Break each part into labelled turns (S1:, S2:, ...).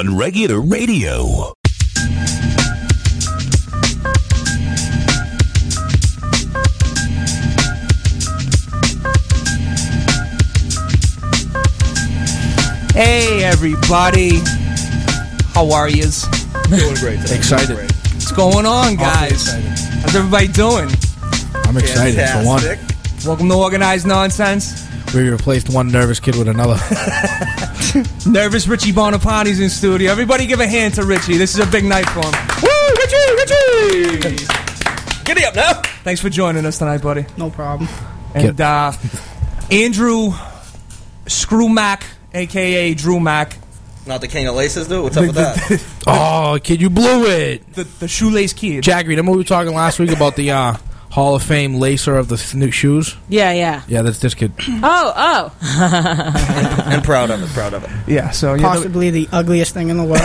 S1: on regular radio.
S2: Hey, everybody. How are yous?
S3: Doing great. today.
S4: Excited.
S2: What's going on, guys? How's everybody doing?
S4: I'm excited for one.
S2: Welcome to Organized Nonsense.
S4: We replaced one nervous kid with another.
S2: Nervous Richie Bonaparte's in studio. Everybody give a hand to Richie. This is a big night for him. Woo, Richie, Richie!
S3: Giddy up now.
S2: Thanks for joining us tonight, buddy.
S5: No problem.
S2: And uh, Andrew Screw Mac, a.k.a. Drew Mac,
S3: Not the king of laces, dude. What's up with that?
S4: oh, kid, you blew it.
S2: the, the shoelace kid.
S4: Jackie, remember we were talking last week about the uh, Hall of Fame lacer of the s- new shoes?
S6: Yeah, yeah.
S4: Yeah, that's this kid.
S6: Oh, oh.
S3: I'm proud of it. Proud of it.
S2: Yeah, so you're the,
S5: Possibly the ugliest thing in the world.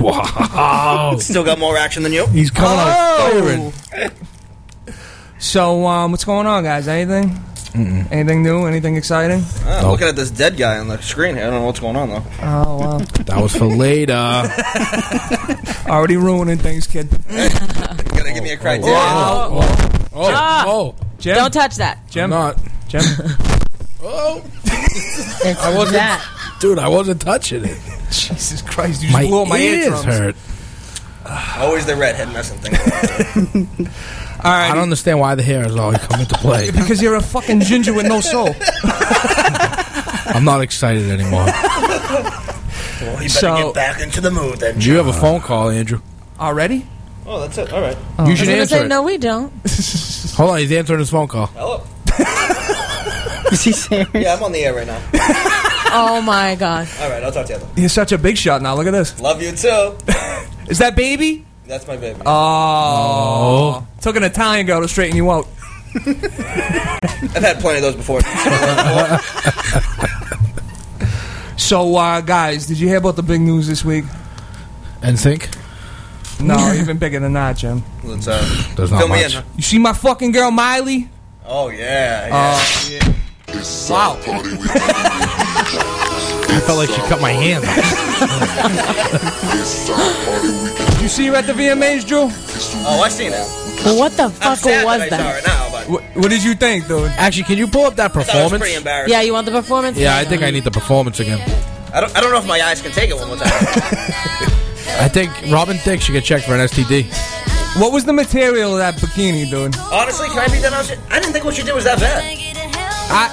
S4: wow.
S3: Still got more action than you.
S4: He's coming out firing.
S2: so um, what's going on, guys? Anything? Anything new? Anything exciting?
S3: Ah,
S4: Nope.
S3: Looking at this dead guy on the screen here. I don't know what's going on though.
S2: Oh wow,
S4: That was for later.
S2: already ruining things, kid.
S3: Gotta give me a criteria.
S4: Oh, oh,
S6: Ah.
S4: oh.
S2: Jim,
S6: Don't touch that.
S4: I'm
S2: Jim,
S4: not.
S2: Jim.
S4: Oh,
S6: It's
S4: I wasn't,
S6: that.
S4: dude. I wasn't touching it.
S2: Jesus Christ, you just
S4: My,
S2: blew up my
S4: ears
S2: eardrums.
S4: hurt.
S3: Always the redhead messing things. up.
S2: All right,
S4: I don't understand why the hair is always come into play.
S2: because you're a fucking ginger with no soul.
S4: I'm not excited anymore.
S3: well, you better
S2: So-
S3: get back into the mood then.
S4: You have a phone call, Andrew.
S2: Already?
S3: Oh, that's it. All right.
S4: You
S6: I was
S4: should
S6: gonna
S4: answer
S6: say,
S4: it.
S6: no, we don't.
S4: Hold on, he's answering his phone call.
S3: Hello.
S5: Is he serious?
S3: Yeah, I'm on the air right now.
S6: Oh, my God.
S3: All right, I'll talk to you. Then.
S2: You're such a big shot now. Look at this.
S3: Love you too.
S2: Is that baby?
S3: That's my baby.
S2: Oh. Took an Italian girl to straighten you out.
S3: I've had plenty of those before.
S2: So, uh, guys, did you hear about the big news this week?
S4: And think?
S2: No, even bigger than that, Jim.
S3: Let's uh,
S4: There's not
S3: fill me
S4: much.
S3: in.
S2: You see my fucking girl Miley?
S3: Oh yeah. yeah.
S2: Wow.
S4: I felt like she cut my hand.
S2: You see her at the VMAs, Drew?
S3: oh, I seen it.
S6: Well, what the
S3: I'm
S6: fuck
S3: sad
S6: was
S3: that I saw
S6: that?
S3: it now, but
S2: What, what did you think, dude?
S4: Actually, can you pull up that
S3: that was
S4: performance?
S3: pretty embarrassing.
S6: Yeah, you want the performance?
S4: Yeah, I think. I need the performance again.
S3: I don't. I don't know if my eyes can take it one more time.
S4: I think Robin Thicke should get checked for an STD.
S2: What was the material of that bikini, dude?
S3: Honestly, can I be that honest? I didn't think what she did was that bad.
S2: I,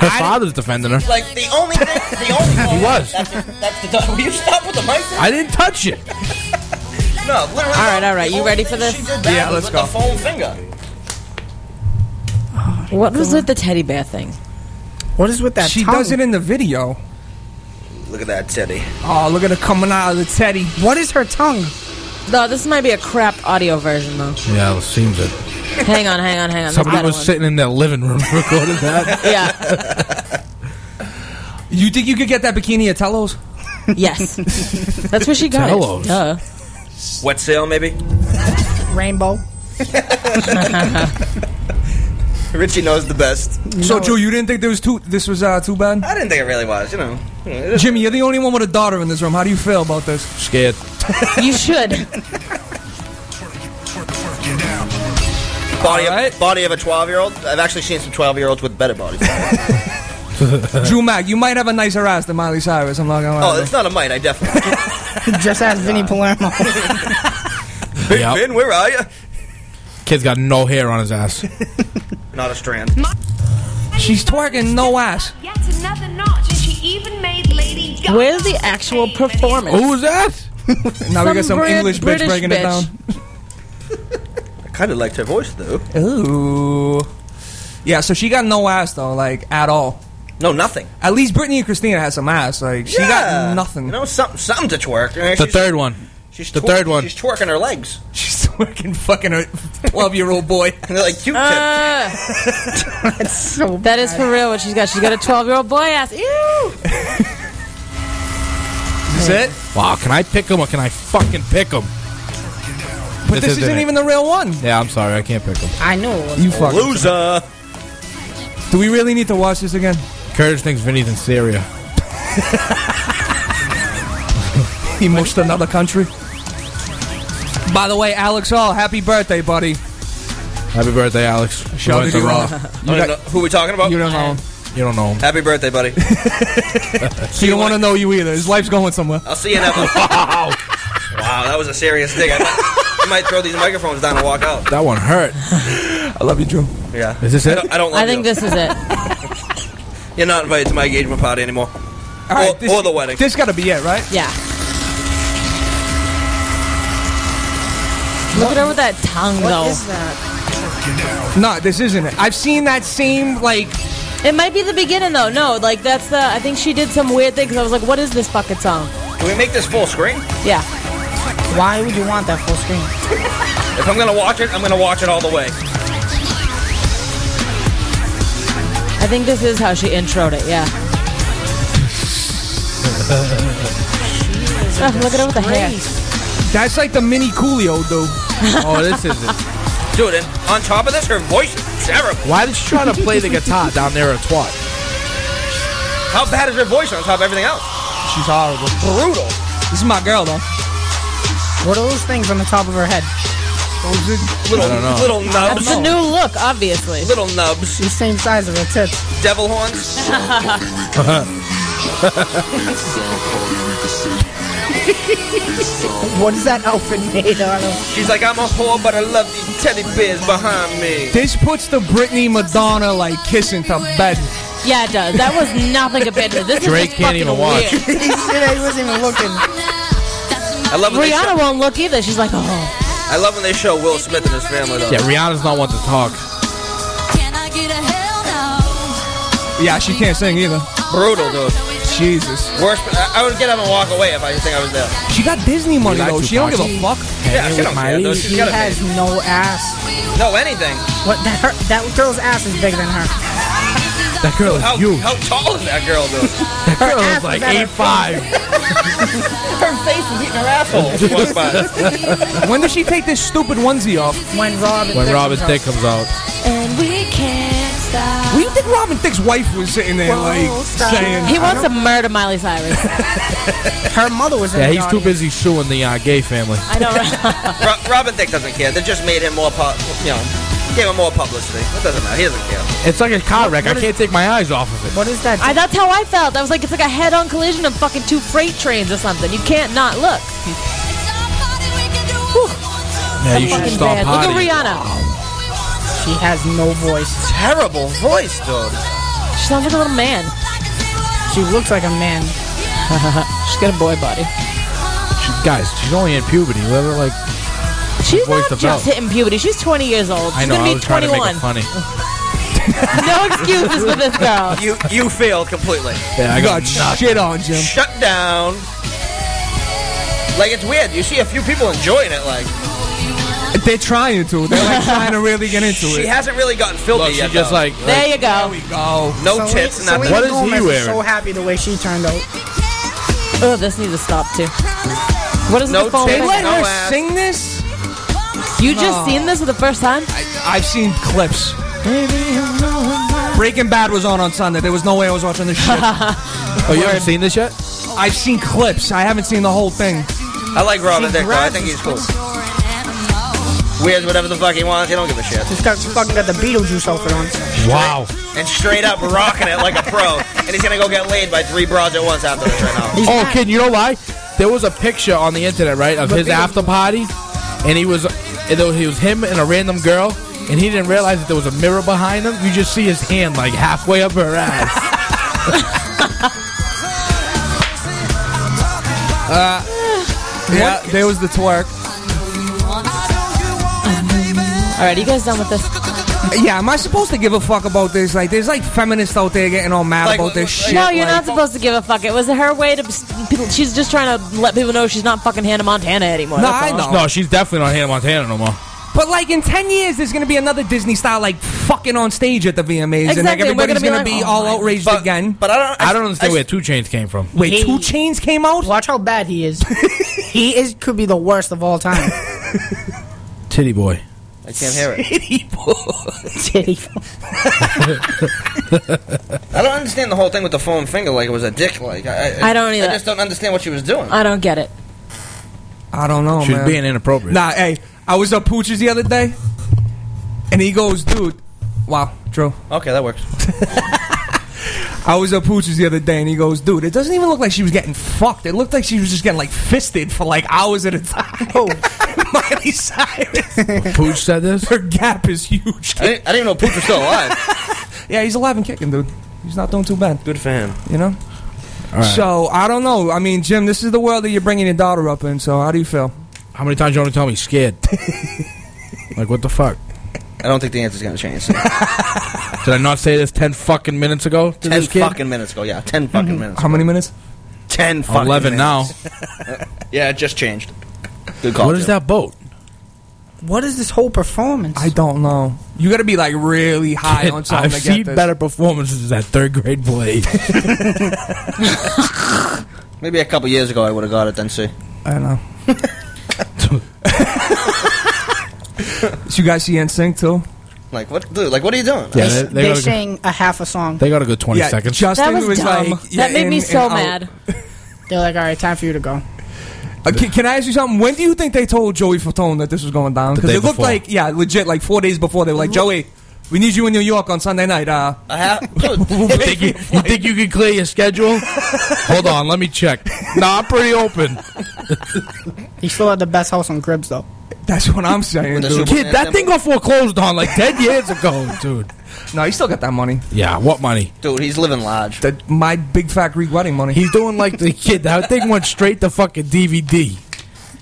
S4: Her
S2: I-
S4: father's defending her.
S3: Like the only thing, the only
S4: He was.
S3: That's, that's the. Will you stop with the mic?
S4: I didn't touch it.
S3: No, literally.
S6: All right, all right. You ready for this?
S3: She did bad
S2: Yeah,
S3: was
S2: let's
S3: with
S2: go.
S3: The foam finger.
S6: What was with the teddy bear thing?
S5: What is with that
S2: she
S5: tongue?
S2: does it in the video.
S3: Look at that teddy.
S2: Oh, look at her coming out of the teddy.
S5: What is her tongue?
S6: No, this might be a crap audio version, though.
S4: Yeah, it seems it.
S6: hang on, hang on, hang on.
S4: Somebody was
S6: one.
S4: sitting in their living room recording that.
S6: Yeah.
S2: You think you could get that bikini at Tello's?
S6: yes. That's where she got
S4: Tellos.
S6: it. Duh.
S3: Wet Seal, maybe.
S5: Rainbow.
S3: Richie knows the best.
S2: So, Joe, you didn't think there was too? This was uh, too bad.
S3: I didn't think it really was. You know. You know, it is-
S2: Jimmy, you're the only one with a daughter in this room. How do you feel about this?
S4: Scared.
S6: You should.
S3: Body,
S2: Alright.
S3: of, body of a 12 year old. I've actually seen some 12 year olds with better bodies.
S2: Drew Mac, you might have a nicer ass than Miley Cyrus. I'm not gonna lie.
S3: oh, it's not a mite. I definitely.
S5: Just ask Vinny Palermo.
S3: Big
S4: Yep.
S3: Vin, where are you?
S4: Kid's got no hair on his ass.
S3: Not a strand.
S2: She's twerking no ass.
S7: Yet
S6: Where's the actual performance?
S4: Who was that?
S2: Now we got some
S6: Brit-
S2: English bitch
S6: British
S2: breaking it
S6: bitch.
S2: down.
S3: I kind of liked her voice though.
S2: Ooh. Yeah, so she got no ass though, like at all.
S3: No, nothing.
S2: At least Brittany and Christina had some ass. Like she
S3: Yeah.
S2: got nothing.
S3: You know, something, something to twerk. I mean,
S4: The
S3: she's-
S4: third one.
S3: She's
S4: the
S3: twer-
S4: third one.
S3: She's twerking her legs.
S2: She's twerking fucking a 12 year old boy.
S3: And they're like cute tip.
S6: Ah,
S5: That's so
S6: that is for real what she's got. She's got a 12 year old boy ass. Ew.
S2: Is it?
S4: Wow, can I pick him or can I fucking pick him?
S2: But this, isn't
S4: it.
S2: even the real one.
S4: Yeah, I'm sorry, I can't pick him.
S5: I know. it was-
S2: You fucking.
S3: Loser.
S2: Do we really need to watch this again?
S4: Curtis thinks Vinny's in Syria.
S2: He moved to another country. By the way, Alex Hall, happy birthday, buddy.
S4: Happy birthday, Alex.
S2: Shout
S4: We went
S2: to
S4: to
S2: you.
S4: Raw.
S3: I don't know- who we talking about?
S2: You don't know him.
S4: You don't know him.
S3: Happy birthday, buddy.
S2: He don't want to know you either. His life's going somewhere.
S3: I'll see you in Evan. wow. Wow, that was a serious dig. I might, I might throw these microphones down and walk out.
S4: That one hurt.
S2: I love you, Drew.
S3: Yeah.
S4: Is this
S3: I
S4: it?
S3: don't, I don't love
S6: I think
S3: you.
S6: this is it.
S3: You're not invited to my engagement party anymore.
S2: All right,
S3: or,
S2: this,
S3: or the wedding.
S2: This got to be it, right?
S6: Yeah. Look at her with that tongue,
S5: What
S6: though.
S5: is that?
S2: No, this isn't it. I've seen that same like.
S6: It might be the beginning, though. No, like that's the. I think she did some weird thing because I was like, "What is this fucking song?"
S3: Can we make this full screen?
S6: Yeah.
S5: Why would you want that full screen?
S3: If I'm gonna watch it, I'm gonna watch it all the way.
S6: I think this is how she introed it. Yeah. Oh, look at her with the hair.
S2: That's like the mini Coolio, dude.
S4: Oh, this is it.
S3: Dude, and on top of this, her voice is terrible.
S4: Why did she try to play the guitar down there at twat?
S3: How bad is her voice on top of everything else?
S2: She's horrible.
S3: Brutal.
S2: This is my girl, though.
S5: What are those things on the top of her head?
S3: Those little,
S4: don't know.
S3: little
S6: That's
S3: nubs.
S6: the new look, obviously.
S3: Little nubs.
S5: The same size of her tits.
S3: Devil horns.
S5: What is that outfit made out of?
S3: She's like, I'm a whore, but I love these teddy bears behind me.
S2: This puts the Britney Madonna like kissing to bed.
S6: Yeah, it does. That was nothing compared to this.
S4: Drake
S6: is
S4: can't
S6: fucking
S4: even watch.
S5: he said he wasn't even looking.
S3: I love when they
S6: Rihanna
S3: show,
S6: won't look either. She's like, oh.
S3: I love when they show Will Smith and his family though.
S4: Yeah, Rihanna's not one to talk.
S2: Yeah, she can't sing either.
S3: Brutal, dude.
S2: Jesus.
S3: Worst. I, I would get up and walk away if I didn't think I was there.
S2: She got Disney money
S4: like
S2: though. She don't give a fuck.
S3: Yeah, she don't care. Dude. She's
S5: She
S3: got a
S5: has no ass.
S3: no anything.
S5: What that her, that girl's ass is bigger than her.
S4: That girl is
S3: How,
S4: huge.
S3: how tall is that girl, though?
S4: That girl
S5: ass
S4: is like
S5: is at her
S4: eight five.
S3: her face is eating her asshole. when She walks by.
S2: When does she take this stupid onesie off?
S5: When Robin
S4: When
S5: Thicke
S4: Robin's
S5: was
S4: dick comes out.
S6: And we can't
S2: think Robin Thicke's wife was sitting there like saying?
S6: He wants to murder Miley Cyrus.
S5: Her mother was in
S4: Yeah,
S5: the
S4: he's too
S5: audience.
S4: busy suing the uh, gay family.
S6: I know. right?
S3: Ro- Robin Thicke doesn't care. They just made him more, pu- you know, gave him more publicity. It doesn't matter. He doesn't care.
S4: It's like a car wreck. I can't take my eyes off of it.
S5: What is that?
S6: I, that's how I felt. I was like, it's like a head-on collision of fucking two freight trains or something. You can't not look.
S4: Yeah, you should stop
S6: bad. Look at
S4: partying.
S6: Rihanna.
S5: She has no voice.
S3: Terrible voice, though.
S6: She sounds like a little man.
S5: She looks like a man.
S6: She's got a boy body.
S4: She, guys, she's only in puberty. Let her like.
S6: She's
S4: voice
S6: not
S4: develop.
S6: just hitting puberty. She's 20 years old.
S4: I
S6: She's
S4: know.
S6: gonna
S4: I
S6: be
S4: was trying to make
S6: 21.
S4: it funny.
S6: no excuses for this girl.
S3: You you failed completely.
S4: Yeah, I
S2: I
S4: got.
S2: got shit on, Jim.
S3: Shut down. Like it's weird. You see a few people enjoying it. Like
S2: They're trying to. They're like trying to really get into it.
S3: she hasn't really gotten filthy
S4: Look, she
S3: yet.
S4: just
S3: though.
S4: like.
S6: There you go.
S2: Oh,
S3: no
S5: Selena-
S3: tits, nothing.
S5: Selena
S4: What is he
S5: Gomez
S4: wearing?
S5: so happy the way she turned out.
S6: Oh, this needs to stop too. What is
S3: No
S6: the phone?
S3: tits,
S2: they
S6: thing?
S2: let
S3: no
S2: her
S3: ass.
S2: sing this.
S6: You just
S2: No.
S6: seen this for the first time?
S2: I've seen clips. Breaking Bad was on on Sunday. There was no way I was watching this shit.
S4: Oh, you haven't seen this yet?
S2: I've seen clips. I haven't seen the whole thing.
S3: I like Robin
S5: She
S3: Thicke. though. I think he's cool. Wears whatever the fuck he wants. He don't give a shit.
S5: Just got fucking got the Beetlejuice outfit on.
S4: Wow.
S3: And straight up rocking it like a pro. And he's gonna go get laid by three broads at once after this right now.
S4: Oh,
S5: not.
S4: kid, you know why? There was a picture on the internet, right, of
S5: But
S4: his
S5: they-
S4: after party, and he was, and there was, he was him and a random girl, and he didn't realize that there was a mirror behind him. You just see his hand like halfway up her ass.
S2: uh, Yeah, there was the twerk.
S6: All right, are you guys done with this?
S2: Yeah, am I supposed to give a fuck about this? Like, there's like feminists out there getting all mad
S3: Like,
S2: about this
S3: like-
S2: shit.
S6: No, you're
S2: like-
S6: not supposed to give a fuck. It was her way to. People, she's just trying to let people know she's not fucking Hannah Montana anymore.
S2: No, I know.
S4: no, she's definitely not Hannah Montana no more.
S2: But like in ten years, there's gonna be another Disney style like fucking on stage at the VMAs, and like
S6: Exactly, we're
S2: everybody's
S6: gonna
S2: gonna
S6: be
S2: be,
S6: like,
S2: all
S6: oh my-
S2: outraged
S3: But,
S2: again.
S3: but I don't.
S4: I don't understand
S3: I,
S4: where 2 Chainz came from.
S2: Wait,
S5: Hey.
S2: 2 Chainz came out.
S5: Watch how bad he is. he is could be the worst of all time.
S4: Titty boy.
S3: I can't hear it.
S5: Titty.
S3: I don't understand the whole thing with the foam finger like it was a dick. Like I,
S6: I don't either.
S3: I just don't understand what she was doing.
S6: I don't get it.
S2: I don't know,
S4: She was
S2: man.
S4: being inappropriate.
S2: Nah, hey, I was up Pooch's the other day, and he goes, dude, wow, Drew.
S3: Okay, that works.
S2: I was at Pooch's the other day, and he goes, dude, it doesn't even look like she was getting fucked. It looked like she was just getting like fisted for like hours at a time. Oh, Miley Cyrus.
S4: Pooch said this.
S2: Her gap is huge.
S3: I didn't, I didn't even know Pooch was still alive.
S2: Yeah, he's alive and kicking, dude. He's not doing too bad.
S3: Good for him.
S2: You know.
S4: All right.
S2: So I don't know. I mean, Jim, this is the world that you're bringing your daughter up in. So how do you feel?
S4: How many times you want to tell me scared? like what the fuck?
S3: I don't think the answer's gonna change.
S4: Did I not say this ten fucking minutes ago? To
S3: ten
S4: this kid?
S3: fucking minutes ago. Yeah, ten fucking mm-hmm. minutes.
S2: How many minutes?
S3: Ten fucking
S4: Eleven now.
S3: Yeah, it just changed. Good call.
S4: What is
S3: Jim.
S4: that boat?
S5: What is this whole performance?
S2: I don't know. You got to be like really high on something
S4: I've
S2: to get
S4: seen
S2: this.
S4: better performances at third grade play.
S3: Maybe a couple years ago I would have got it. Then see.
S2: I don't know. So you guys see NSYNC too?
S3: Like what, dude? Like what are you doing?
S4: Yeah,
S5: they
S4: they,
S5: they,
S4: they, got a good,
S5: sing a half a song.
S4: they got a good twenty
S2: yeah,
S4: seconds.
S2: Justin
S6: That was, dumb.
S2: like, yeah,
S6: that made
S2: in-
S6: me so mad.
S5: They're like, all right, time for you to go.
S2: Uh, can, can I ask you something? When do you think they told Joey Fatone that this was going down? Because it looked
S4: before.
S2: like, yeah, legit, like four days before they were like, Joey, we need you in New York on Sunday night. Uh,
S3: I have. Dude,
S4: you, think you, you think you can clear your schedule? Hold on, let me check. Nah, I'm pretty open.
S5: He still had the best house on Cribs though.
S2: That's what I'm saying, dude.
S4: Kid, that thing got foreclosed on like ten years ago, dude.
S2: No, he still got that money.
S4: Yeah, what money?
S3: dude, he's living large.
S2: That my big fat Greek wedding money.
S4: He's doing like the kid. That thing went straight to fucking DVD.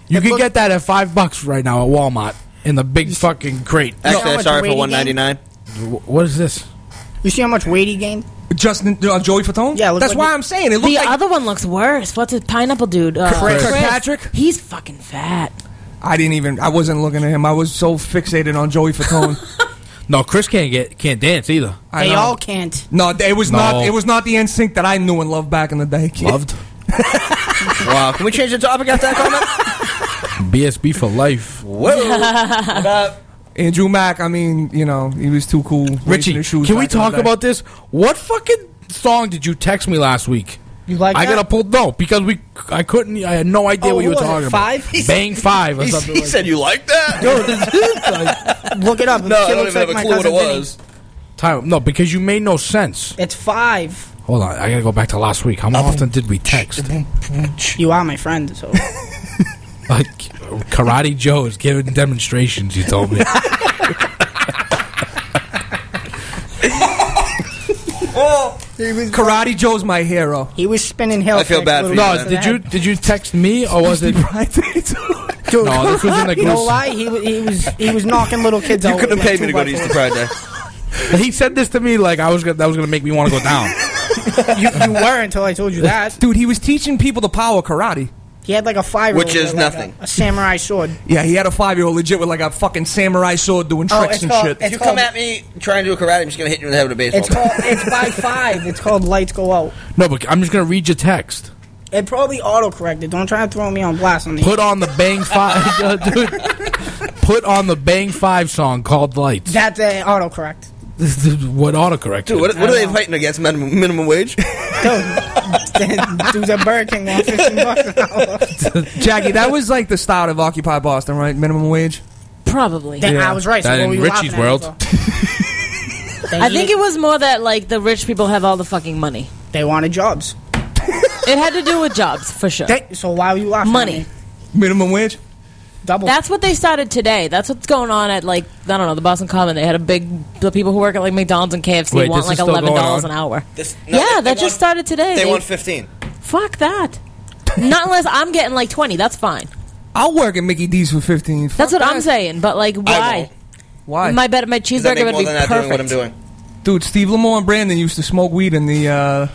S4: You can get that at five bucks right now at Walmart in the big fucking crate.
S3: Actually,
S5: how
S3: I'm
S5: much
S3: sorry for one ninety nine.
S4: What is this?
S5: You see how much weight he gained?
S2: Justin, uh, Joey Fatone.
S5: Yeah,
S2: that's
S5: like
S2: why I'm saying it looked
S6: The
S2: like
S6: other one looks worse. What's his pineapple dude? Uh,
S2: Chris.
S6: Chris.
S2: Kirkpatrick?
S6: He's fucking fat.
S2: I didn't even. I wasn't looking at him. I was so fixated on Joey Fatone.
S4: No, Chris can't get can't dance either.
S2: I
S5: they
S2: know.
S5: all can't.
S2: No, it was
S4: No.
S2: not. It was not the NSYNC that I knew and loved back in the day. kid.
S4: Loved
S3: Wow, can we change the topic after that comment?
S4: BSB for life.
S3: Whoa. What up?
S2: Andrew Mack. I mean, you know, he was too cool. racing
S4: Richie,
S2: his shoes
S4: can we
S2: back in the
S4: talk
S2: day.
S4: about this? What fucking song did you text me last week?
S5: You like
S4: I
S5: that?
S4: gotta pull no because we I couldn't I had no idea
S5: Oh,
S4: what you were
S5: was it,
S4: talking
S5: Five?
S4: about.
S5: He
S4: Bang five or
S3: He,
S4: something.
S3: he
S4: like
S3: said you like that.
S5: Look it up.
S3: no,
S5: This
S3: I don't
S5: looks
S3: even have
S5: like
S3: a
S5: my
S3: clue what it
S5: cousin Vinny.
S3: was.
S4: Time, no, because you made no sense.
S5: It's five.
S4: Hold on, I gotta go back to last week. How um, often did we text?
S5: You are my friend, so
S4: Like Karate Joe is giving demonstrations. You told me. Oh.
S2: Karate Joe's my hero.
S5: he was spinning hill.
S3: I feel bad for you,
S4: no, did you did you text me or was it?
S5: Dude,
S4: No, this was in the
S5: you know
S4: group.
S5: why? He, wa- he was he was knocking little kids out.
S3: You couldn't
S5: with,
S3: pay
S5: like,
S3: me to go to Easter
S5: fours.
S3: Pride Day.
S4: He said this to me like I was gonna, that was gonna make me want to go down.
S5: You, you were until I told you that.
S2: Dude, he was teaching people the power of karate.
S5: He had like a five,
S3: Which is nothing.
S5: a, samurai sword.
S2: Yeah, he had a five year old legit with like a fucking samurai sword doing
S5: Oh,
S2: tricks
S5: it's
S2: and
S5: called-
S2: shit.
S3: If you
S5: called-
S3: come at me trying to do a karate, I'm just gonna hit you in the head with a baseball.
S5: It's
S3: bat.
S5: called. It's by five. It's called lights go out.
S4: No, but I'm just gonna read your text.
S5: It probably auto corrected. Don't try to throw me on blast on the.
S4: Put on the Bang Five, uh, dude. Put on the Bang Five song called Lights.
S5: That's uh, auto correct.
S4: What autocorrect?
S3: Dude, what, what are
S5: I
S3: they
S5: know.
S3: fighting against? Minimum, minimum wage?
S5: Dude, dude's at Burger King on fifteen bucks an hour.
S2: Jackie, that was like the style of Occupy Boston, right? Minimum wage.
S6: Probably.
S5: Then
S2: Yeah.
S5: I was right. So
S4: That
S5: what
S4: in
S5: were you
S4: Richie's
S5: laughing at
S4: world.
S5: for? They
S6: I think it was more that like the rich people have all the fucking money.
S5: they wanted jobs.
S6: It had to do with jobs for sure.
S5: They- so why were you laughing?
S6: Money.
S5: At me?
S2: Minimum wage.
S5: Double.
S6: That's what they started today. That's what's going on at like I don't know the Boston Common. They had a big the people who work at like McDonald's and KFC
S4: Wait,
S6: want like eleven dollars an hour.
S3: This,
S6: yeah,
S3: they-
S6: that
S3: they
S6: just
S3: want-
S6: started today.
S3: They
S6: They-
S3: want 15.
S6: fuck that. Not unless I'm getting like twenty. That's fine.
S2: I'll work at Mickey D's for fifteen.
S6: That's
S2: Fuck
S6: what I'm saying. But like, why?
S2: Why?
S6: My bet my cheeseburger would be
S3: than that doing what I'm
S6: perfect.
S3: doing?
S2: Dude, Steve Lamar and Brandon used to smoke weed in the uh,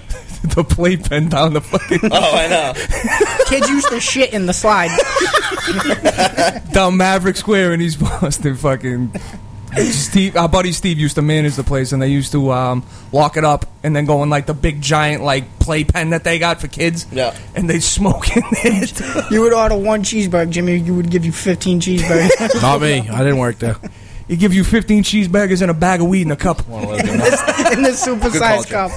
S2: the playpen down the fucking
S3: Oh, I know.
S5: Kids used to shit in the slide.
S2: down Maverick Square in East Boston. Fucking Steve, our buddy Steve used to manage the place, and they used to um, lock it up and then go in like the big giant like playpen that they got for kids.
S3: Yeah.
S2: and they smoke in there.
S5: You would order one cheeseburger, Jimmy. You would give you fifteen cheeseburgers
S4: Not me. I didn't work there.
S2: He give you fifteen cheeseburgers and a bag of weed in a cup.
S5: in the super
S3: Good
S5: sized
S3: call,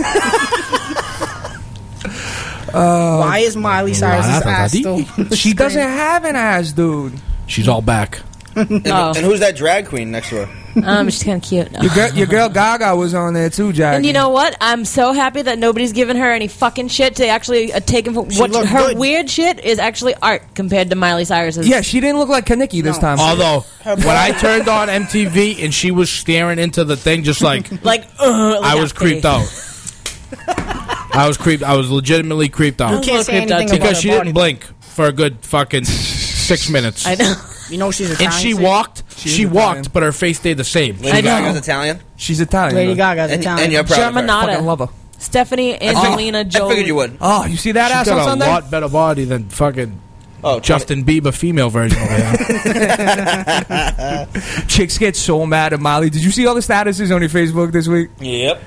S5: cup. Why is Miley Cyrus's ass
S4: a
S5: still?
S2: She
S5: screen?
S2: doesn't have an ass, dude.
S4: She's all back.
S3: And,
S6: Oh.
S3: and who's that drag queen next to her?
S6: Um, she's kind of cute.
S2: Your girl, your girl Gaga was on there too, Jack.
S6: And you know what? I'm so happy that nobody's giving her any fucking shit to actually uh, take him for
S5: She
S6: what
S5: looked
S6: her
S5: good.
S6: weird shit is actually art compared to Miley Cyrus's.
S2: Yeah, she didn't look like Kaniki this
S5: No.
S2: time.
S4: Although when I turned on MTV and she was staring into the thing, just like
S6: like uh,
S4: I was creeped out. I was creeped. I was legitimately creeped
S5: You
S4: out
S5: can't say
S6: creeped
S5: anything
S6: too.
S5: about
S4: because she didn't blink for a good fucking six minutes.
S6: I know.
S5: You know she's Italian.
S4: And she walked.
S2: She
S4: She,
S2: is
S4: walked,
S2: Italian.
S4: but her face stayed the same.
S3: Lady
S6: I know.
S3: Gaga's Italian.
S2: She's Italian.
S5: Lady. Gaga's
S3: And,
S5: Italian.
S3: and you're proud of her.
S6: Germanotta.
S2: Fucking love her.
S6: Stephanie Angelina
S3: I
S6: Jolie.
S3: figured you would.
S2: Oh, you see that
S4: She's
S2: ass on
S4: got a lot better body than fucking
S3: Oh,
S4: Justin Bieber female version over here.
S2: Chicks get so mad at Molly. Did you see all the statuses on your Facebook this week?
S3: Yep.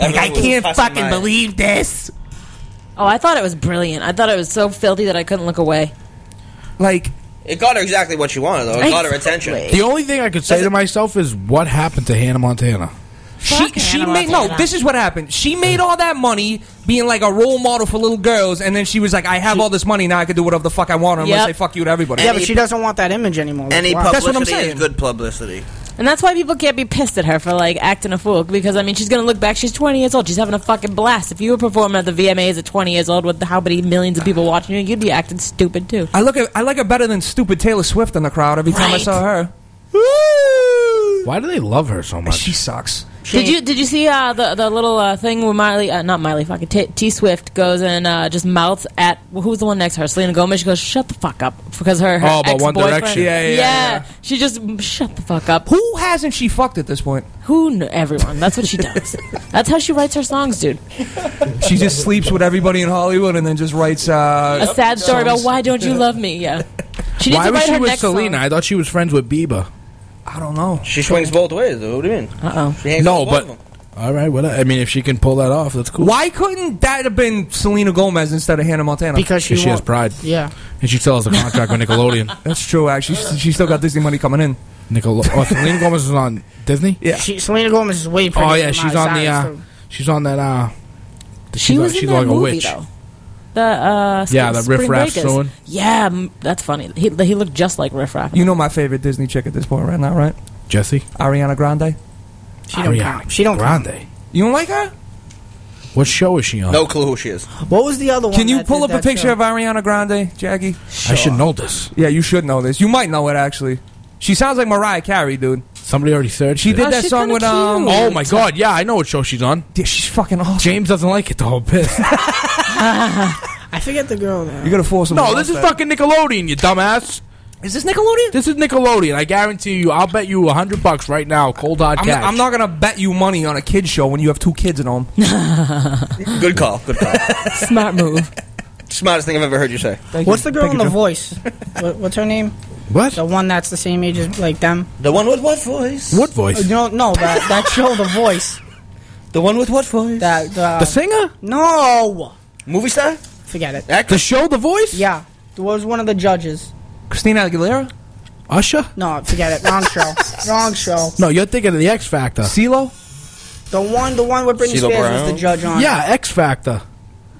S2: Like, I can't fucking
S3: my-
S2: believe this.
S6: Oh, I thought it was brilliant. I thought it was so filthy that I couldn't look away.
S2: Like,
S3: It got her exactly what she wanted, though. It got her attention.
S4: The only thing I could say
S3: Does
S4: to
S3: it-
S4: myself is what happened to Hannah Montana.
S2: she
S6: Fuck
S2: she
S6: Hannah
S2: made no. This is what happened. She made all that money being like a role model for little girls, and then she was like, "I have all this money now. I can do whatever the fuck I want. Unless I'm
S6: Yep.
S2: say fuck you to everybody."
S5: yeah,
S3: Any-
S5: but she doesn't want that image anymore.
S3: Any
S5: Wow.
S2: That's what I'm
S3: publicity
S2: saying.
S3: is good publicity.
S6: And that's why people can't be pissed at her for like acting a fool because I mean she's gonna look back. She's 20 years old. She's having a fucking blast. If you were performing at the VMAs at 20 years old with how many millions of people watching you, you'd be acting stupid too.
S2: I look at I like her better than stupid Taylor Swift in the crowd every time I saw her.
S4: Why do they love her so much?
S2: She sucks.
S6: Did you did you see uh, the the little uh, thing where Miley uh, not Miley fucking T, T Swift goes and uh, just mouths at well, who's the one next to her Selena Gomez she goes shut the fuck up because her, her
S4: Oh, about One
S6: ex-boyfriend-
S4: Direction.
S2: Yeah, yeah, yeah.
S6: she just shut the fuck up
S2: Who hasn't she fucked at this point?
S6: who kn- everyone that's what she does that's how she writes her songs dude
S2: She just sleeps with everybody in Hollywood and then just writes. Uh,
S6: a sad story about why don't you love me yeah she
S4: Why was she with Selena?
S6: song
S4: I thought she was friends with Bieber.
S2: I don't know.
S3: She swings both ways, though. What do you mean?
S6: uh oh
S3: She hangs
S4: No, but
S3: both of them.
S4: all right. well, I mean, if she can pull that off, that's cool.
S2: Why couldn't that have been Selena Gomez instead of Hannah Montana?
S5: because she,
S4: she has pride,
S5: Yeah,
S4: and she still has a contract with Nickelodeon.
S2: That's true. Actually, she, she still got Disney money coming in.
S4: Nickel. Oh, Selena Gomez is on Disney.
S2: Yeah.
S5: she, Selena Gomez is way prettier.
S4: Oh yeah, she's on the. Uh, she's on that. Uh,
S6: she
S4: she's
S6: was
S4: like,
S6: in
S4: she's
S6: that
S4: like a witch.
S6: though the uh
S4: Yeah, the
S6: Spring
S4: Riff Raff
S6: Breakers.
S4: suing.
S6: yeah m- that's funny he, he looked just like Riff Raff
S2: You know my favorite Disney chick at this point right now, right?
S4: Jesse.
S2: Ariana Grande.
S5: She don't
S4: Ariana
S5: count. She don't count.
S4: Grande.
S2: You don't like her?
S4: What show is she on?
S3: No clue who she is.
S5: What was the other one?
S2: Can you
S5: that
S2: pull
S5: did
S2: up a
S5: that
S2: picture
S5: show?
S2: of Ariana Grande, Jackie?
S4: I should know this.
S2: Yeah, you should know this. You might know it actually. She sounds like Mariah Carey, dude.
S4: Somebody already searched.
S2: She
S4: it.
S2: did
S6: Oh,
S2: that
S6: she's
S2: song
S6: kinda
S2: with um.
S6: cute.
S4: Oh my god! Yeah, I know what show she's on.
S2: Yeah, she's fucking awesome.
S4: James doesn't like it. The whole piss.
S5: I forget the girl. now.
S2: You're gonna force him.
S4: no, this is fucking Nickelodeon. You dumbass.
S2: Is this Nickelodeon?
S4: This is Nickelodeon. I guarantee you. I'll bet you a hundred bucks right now. Cold hard
S2: I'm,
S4: cash.
S2: I'm not gonna bet you money on a kid show when you have two kids at home.
S3: Good call. Good call.
S6: smart move
S3: Smartest thing I've ever heard you say.
S2: Thank
S5: What's
S2: you.
S5: the girl
S2: Thank
S5: in
S2: you,
S5: The
S2: Joe.
S5: Voice? what, what's her name?
S4: What?
S5: The one that's the same age as like them.
S3: The one with what voice?
S4: What voice?
S5: Uh, no, no, that that show, The Voice.
S3: The one with what voice?
S5: That the,
S4: The singer?
S5: no,
S3: Movie star?
S5: forget it.
S3: Actor?
S4: The show? The voice?
S5: Yeah, there was one of the judges.
S2: Christina Aguilera,
S4: Usher?
S5: No, forget it. Wrong show. Wrong show.
S4: No, you're thinking of the X Factor.
S2: CeeLo.
S5: The one, the one where Britney
S3: CeeLo
S5: Spears was the judge on.
S4: Yeah, X Factor.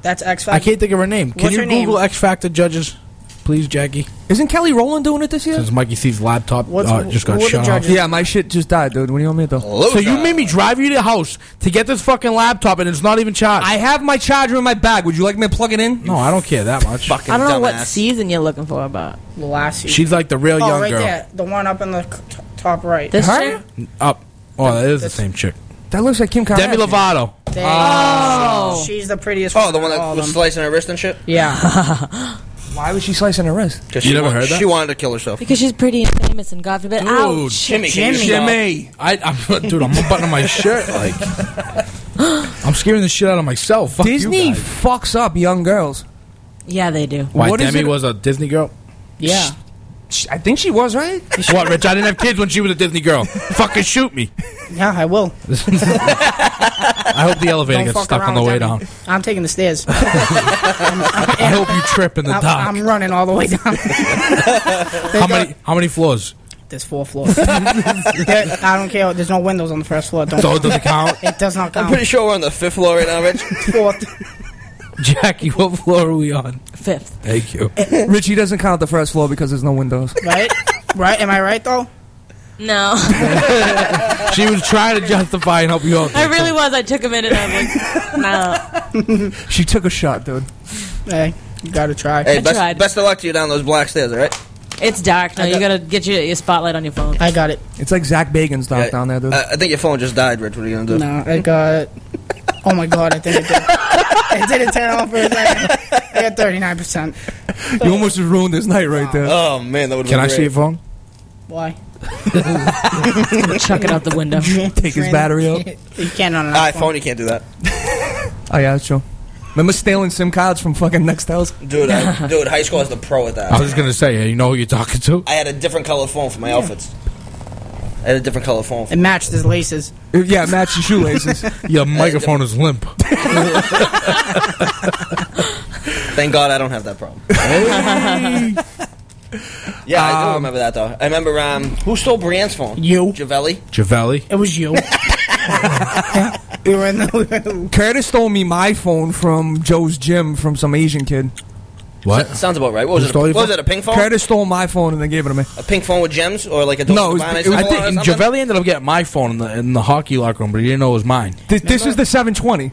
S5: that's X Factor.
S4: I can't think of her name. Can
S5: What's
S4: you
S5: her name?
S4: Google X Factor judges, please, Jackie?
S2: Isn't Kelly Rowland doing it this year?
S4: Since Mikey C's laptop
S5: What's-
S4: uh, just got
S5: who are the
S4: shut off.
S5: judges?
S2: Yeah, my shit just died, dude. What do you want me to do?
S3: Low
S4: So you made me drive you to the house to get this fucking laptop and it's not even charged.
S2: I have my charger in my bag. Would you like me to plug it in?
S4: no, I don't care that much.
S3: Fucking
S6: I don't know what
S3: dumbass.
S6: season you're looking for but
S5: The last season.
S4: She's like the real
S5: oh,
S4: young
S5: right
S4: girl.
S5: there, the one up in the c- t- top right.
S6: this
S2: Her?
S6: chick?
S4: Up. Oh, that is the same chick.
S2: That looks like Kim Kardashian.
S4: Demi Lovato.
S5: There.
S6: Oh.
S5: she's the prettiest.
S3: Oh, the one that
S5: all
S3: was
S5: them.
S3: slicing her wrist and shit?
S5: Yeah,
S2: Why was she slicing her wrist?
S3: 'Cause
S4: You
S3: she
S4: never
S3: wa-
S4: heard that?
S3: She wanted to kill herself.
S6: because she's pretty and famous and God forbid
S4: Dude,
S6: ouch
S3: Jimmy, can you
S5: Jimmy.
S3: stop?
S2: Jimmy.
S4: I, I'm, dude, I'm unbuttoning my shirt. Like, I'm scaring the shit out of myself. Fuck you
S2: Disney
S4: guys.
S2: fucks up young girls.
S6: yeah they do
S4: Why
S2: What is
S4: Demi
S2: it-
S4: was a Disney girl?
S5: yeah.
S2: Sh- I think she was right.
S4: what, Rich? I didn't have kids when she was a Disney girl. Fucking shoot me.
S5: Yeah, I will.
S4: I hope the elevator
S5: Don't
S4: gets
S5: fuck
S4: stuck
S5: around
S4: on the
S5: with
S4: way
S5: Demi.
S4: down.
S5: I'm taking the stairs.
S4: I hope you trip in the
S5: I'm,
S4: dark.
S5: I'm running all the way down.
S4: how many? How many floors?
S5: There's four floors. There- I don't care. There's no windows on the first floor. Don't.
S4: So it doesn't count.
S5: it does not
S3: I'm
S5: count.
S3: pretty sure we're on the fifth floor right now, Rich.
S5: Fourth.
S4: Jackie, what floor are we on?
S6: Fifth.
S4: Thank you.
S2: Richie doesn't count the first floor because there's no windows.
S5: Right? right? Am I right though?
S6: No,
S4: She was trying to justify and help you out.
S6: I really was. I took a minute. I was like, no.
S2: She took a shot, dude.
S5: Hey, you gotta try.
S3: Hey,
S6: I
S3: best,
S6: tried.
S3: best of luck to you down those black stairs, all right?
S6: It's dark now.
S5: I
S6: You
S5: got-
S6: gotta get your, your spotlight on your phone.
S5: I got it.
S2: It's like Zak Bagans dock
S3: Yeah.
S2: down there, dude.
S3: Uh, I think your phone just died, Rich. What are you gonna do?
S5: No, I got. Oh my god, I think it did. It didn't turn off for a second. I got thirty nine percent.
S2: you almost just ruined this night right there.
S3: Oh man, that would.
S4: Can I see your phone?
S5: Why?
S6: Chuck it out the window.
S2: Take his battery out.
S5: You can't on an
S3: iPhone, ah,
S5: iPhone.
S3: you can't do that,
S2: Oh yeah, that's true. Remember stealing SIM cards from fucking Nextels?
S3: dude. I, dude, high school has the pro at that.
S4: I was just gonna say, you know who you're talking to?
S3: I had a different color phone for my outfits. I had a different color phone.
S5: It matched his laces.
S2: Yeah, match your shoelaces.
S4: Your microphone is limp.
S3: Thank God I don't have that problem. yeah, I do
S2: Um,
S3: remember that though. I remember um, who stole Brienne's phone?
S5: You.
S3: Javelli.
S4: Javelli.
S5: It was you. we were in the.
S2: Curtis stole me my phone from Joe's gym from some Asian kid.
S4: What?
S3: Sounds about right. What was it? A, what was it? A pink phone?
S2: Curtis stole my phone and then gave it to me.
S3: A pink phone with gems, or like a
S2: No, it was-
S3: Dolce
S2: it was-
S4: I think
S3: or?
S4: Javelli ended up getting my phone in the in the hockey locker room, but he didn't know it was mine.
S2: Th- this is the 720.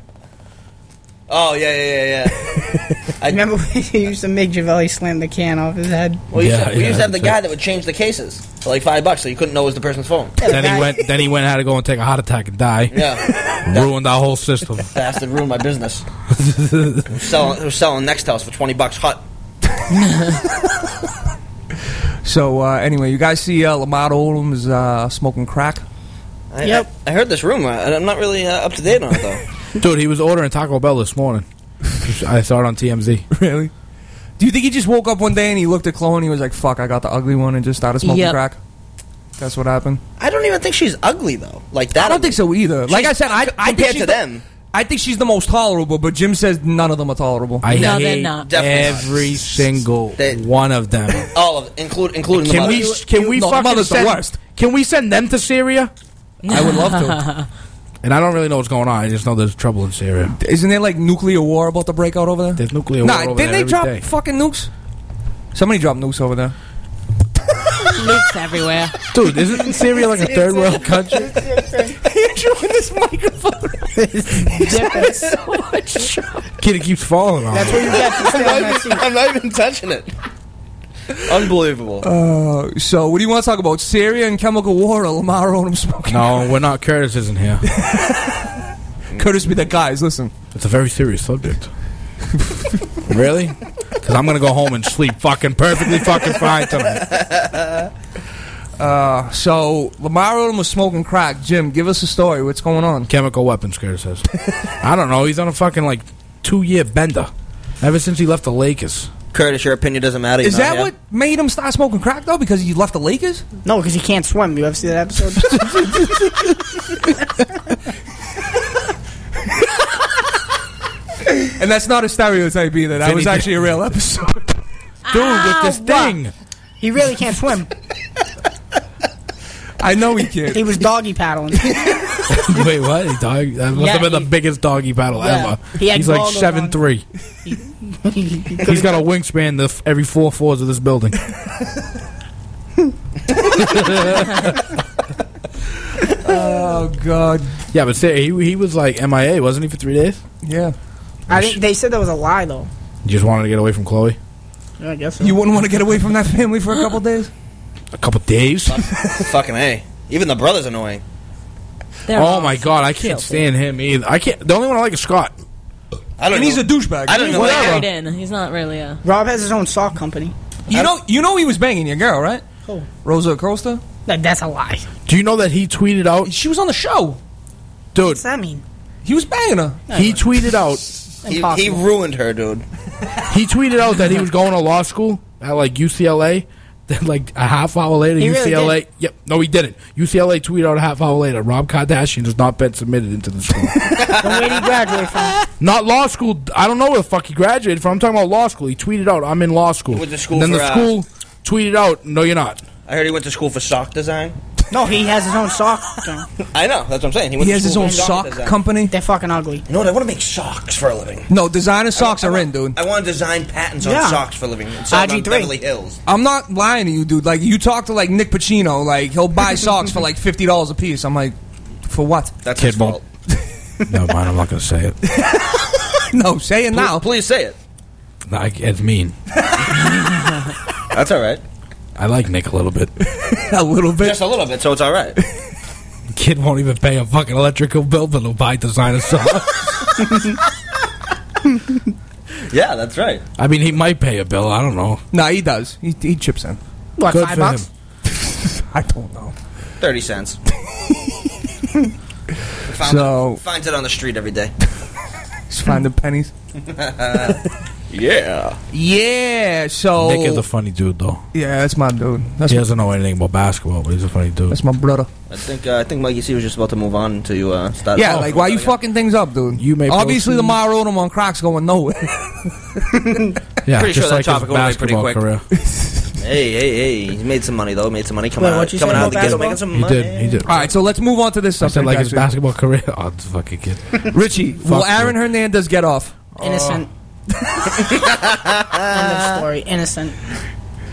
S3: Oh yeah, yeah, yeah, yeah. I
S5: Remember we used to make Javelli slam the can off his head?
S3: We used,
S4: Yeah,
S3: to, we
S4: yeah,
S3: used to have the
S4: that's
S3: guy
S4: right.
S3: that would change the cases for like five bucks, so you couldn't know it was the person's phone.
S4: Then he went. Then he went and had to go and take a heart attack and die.
S3: Yeah,
S4: Ruined our whole system.
S3: bastard ruined my business. was selling, was selling Nextels for twenty bucks hot.
S2: So uh, anyway, you guys see uh, Lamar Odom is uh, smoking crack.
S3: I,
S5: Yep.
S3: I, I heard this rumor. and I'm not really uh, up to date on it though.
S4: Dude, he was ordering Taco Bell this morning. I saw it on TMZ.
S2: Really? Do you think he just woke up one day and he looked at Khloe and he was like, "Fuck, I got the ugly one," and just started smoking
S6: Yep.
S2: crack? That's what happened.
S3: I don't even think she's ugly though. Like that.
S2: I don't think so either. Like I said, I, I think
S3: compared
S2: she's
S3: to
S2: the-
S3: them.
S2: I think she's the most tolerable, but Jim says none of them are tolerable.
S4: I
S6: No, they're
S4: hate
S6: not.
S3: Definitely not.
S4: every single
S3: They-
S4: one of them.
S3: All of it, include, including
S4: Can
S3: the
S4: we?
S3: mother.
S4: Can we
S2: No, the
S4: fucking
S2: mother's the
S4: send?
S2: worst.
S4: Can we send them to Syria?
S2: I would love to.
S4: And I don't really know what's going on. I just know there's trouble in Syria.
S2: Isn't there like nuclear war about to break out over there?
S4: There's nuclear
S2: nah,
S4: war over
S2: didn't
S4: there
S2: they drop
S4: every day.
S2: fucking nukes? Somebody dropped nukes over there.
S6: Nukes everywhere.
S4: Dude, isn't Syria like a third world country?
S2: Andrew in this microphone.
S4: Kid, it keeps falling on.
S5: That's
S4: me.
S5: what you get for stealing that.
S3: I'm not even touching it. Unbelievable.
S2: Uh, so, what do you want to talk about? Syria and chemical war or Lamar Odom smoking?
S4: No, we're not. Curtis isn't here.
S2: Curtis be the guys. Listen.
S4: It's a very serious subject. really? Because I'm gonna go home and sleep fucking perfectly fucking fine tonight.
S2: Uh, so Lamar Odom was smoking crack. Jim, give us a story. What's going on?
S4: Chemical weapons, Curtis says. I don't know. He's on a fucking like two year bender. Ever since he left the Lakers.
S3: Curtis, your opinion doesn't matter.
S2: Is
S3: you're
S2: that
S3: not
S2: what made him start smoking crack though? Because he left the Lakers?
S5: No, because he can't swim. You ever see that episode?
S2: And that's not a stereotype either. That
S4: Vinny
S2: was actually a real episode.
S4: Dude, with this thing.
S5: he really can't swim.
S2: I know he can't.
S5: He was doggy paddling.
S4: Wait, what? He dog, that must
S5: Yeah,
S4: have been the
S5: he-
S4: biggest doggy battle
S5: Yeah.
S4: ever.
S5: He had
S4: He's like
S5: goggles
S4: seven
S5: on.
S4: three. He's got a wingspan the f- every four floors of this building.
S2: Oh God.
S4: Yeah, but say, he he was like MIA, wasn't he, for three days?
S2: Yeah.
S5: I think they said that was a lie, though.
S4: He just wanted to get away from Khloe.
S5: Yeah, I guess so.
S2: You wouldn't want to get away from that family for a couple days.
S4: A couple days.
S3: Fucking a. Even the brother's annoying.
S6: They're
S4: oh
S6: all
S4: my god, I can't
S6: filthy.
S4: stand him either. I can't. The only one I like is Scott.
S3: I don't.
S2: And he's a douchebag.
S3: I don't
S6: He's
S3: know.
S4: Whatever.
S6: married in. He's not really a.
S5: Rob has his own sock company.
S2: You know, you know he was banging your girl, right?
S5: Who?
S2: Rosa Acosta.
S5: Like, that's a lie.
S4: Do you know that he tweeted out,
S2: She was on the show.
S4: dude?
S5: What's that mean?
S2: He was banging her.
S4: He tweeted out.
S3: He, he ruined her, dude.
S4: He tweeted out that he was going to law school at like UCLA. Then like a half hour later,
S5: He really
S4: UCLA.
S5: did.
S4: Yep, no, he didn't. UCLA tweeted out a half hour later. Rob Kardashian has not been submitted into the school.
S5: Where did he graduate from?
S4: not law school. I don't know where the fuck he graduated from. I'm talking about law school. He tweeted out, "I'm in law school."
S3: He went to school
S4: and then
S3: for,
S4: the
S3: uh,
S4: school tweeted out, "No, you're not."
S3: I heard he went to school for sock design.
S5: No, he has his own sock. thing.
S3: I know. That's what I'm saying. He, went
S2: He
S3: to
S2: has his
S3: school
S2: own
S3: for
S2: sock
S3: design.
S2: company.
S5: They're fucking ugly.
S3: You know what? I want to make socks for a living.
S2: No, designer socks
S3: I
S2: are
S3: want-
S2: in, dude.
S3: I want to design patents on
S5: Yeah.
S3: socks for a living. and sell them on
S5: RG3.
S3: Beverly Hills.
S2: I'm not lying to you, dude. Like you talk to like Nick Pacino, like he'll buy socks for like fifty dollars a piece. I'm like, for what?
S3: That's
S4: Kid
S3: his
S4: won't.
S3: fault.
S4: Never mind. I'm not gonna say it.
S2: No, say it now.
S3: Please say it.
S4: Nah, It's mean.
S3: That's all right.
S4: I like Nick a little bit.
S2: a little bit.
S3: Just a little bit, so it's all right.
S4: Kid won't even pay a fucking electrical bill, but he'll buy designer socks.
S3: yeah, that's right.
S4: I mean, he might pay a bill. I don't know.
S2: No, he does. He, he chips in.
S5: What,
S4: Good
S5: five
S4: for
S5: bucks?
S4: him.
S2: I don't know.
S3: Thirty cents. Found
S2: So-
S3: it, finds it on the street every day.
S2: He's finding pennies.
S3: Yeah.
S2: Yeah. So
S4: Nick is a funny dude, though.
S2: yeah, that's my dude. That's
S4: He
S2: my,
S4: doesn't know anything about basketball, but he's a funny dude.
S2: that's my brother.
S3: I think uh, I think Mikey C was just about to move on to uh, start.
S2: Yeah, like why you
S3: again.
S2: fucking things up, dude?
S4: You may
S2: obviously the
S4: proceed.
S2: Mara Odom on Crocs going nowhere.
S4: Yeah,
S3: Pretty
S4: just
S3: sure that
S4: like
S3: topic
S4: his
S3: went away pretty
S4: basketball
S3: quick.
S4: career.
S3: Hey, hey, hey! He made some money though. Made some money coming
S5: Wait,
S3: out.
S5: what you
S3: coming
S5: say
S3: out
S5: about
S3: the ghetto, making some
S4: He
S3: money.
S4: did. He did.
S2: All right, so let's move on to this
S4: I said
S2: subject.
S4: like his basketball career. Oh, this fucking kid.
S2: Richie, will Aaron. Hernandez get off?
S5: Innocent. End of story. Innocent.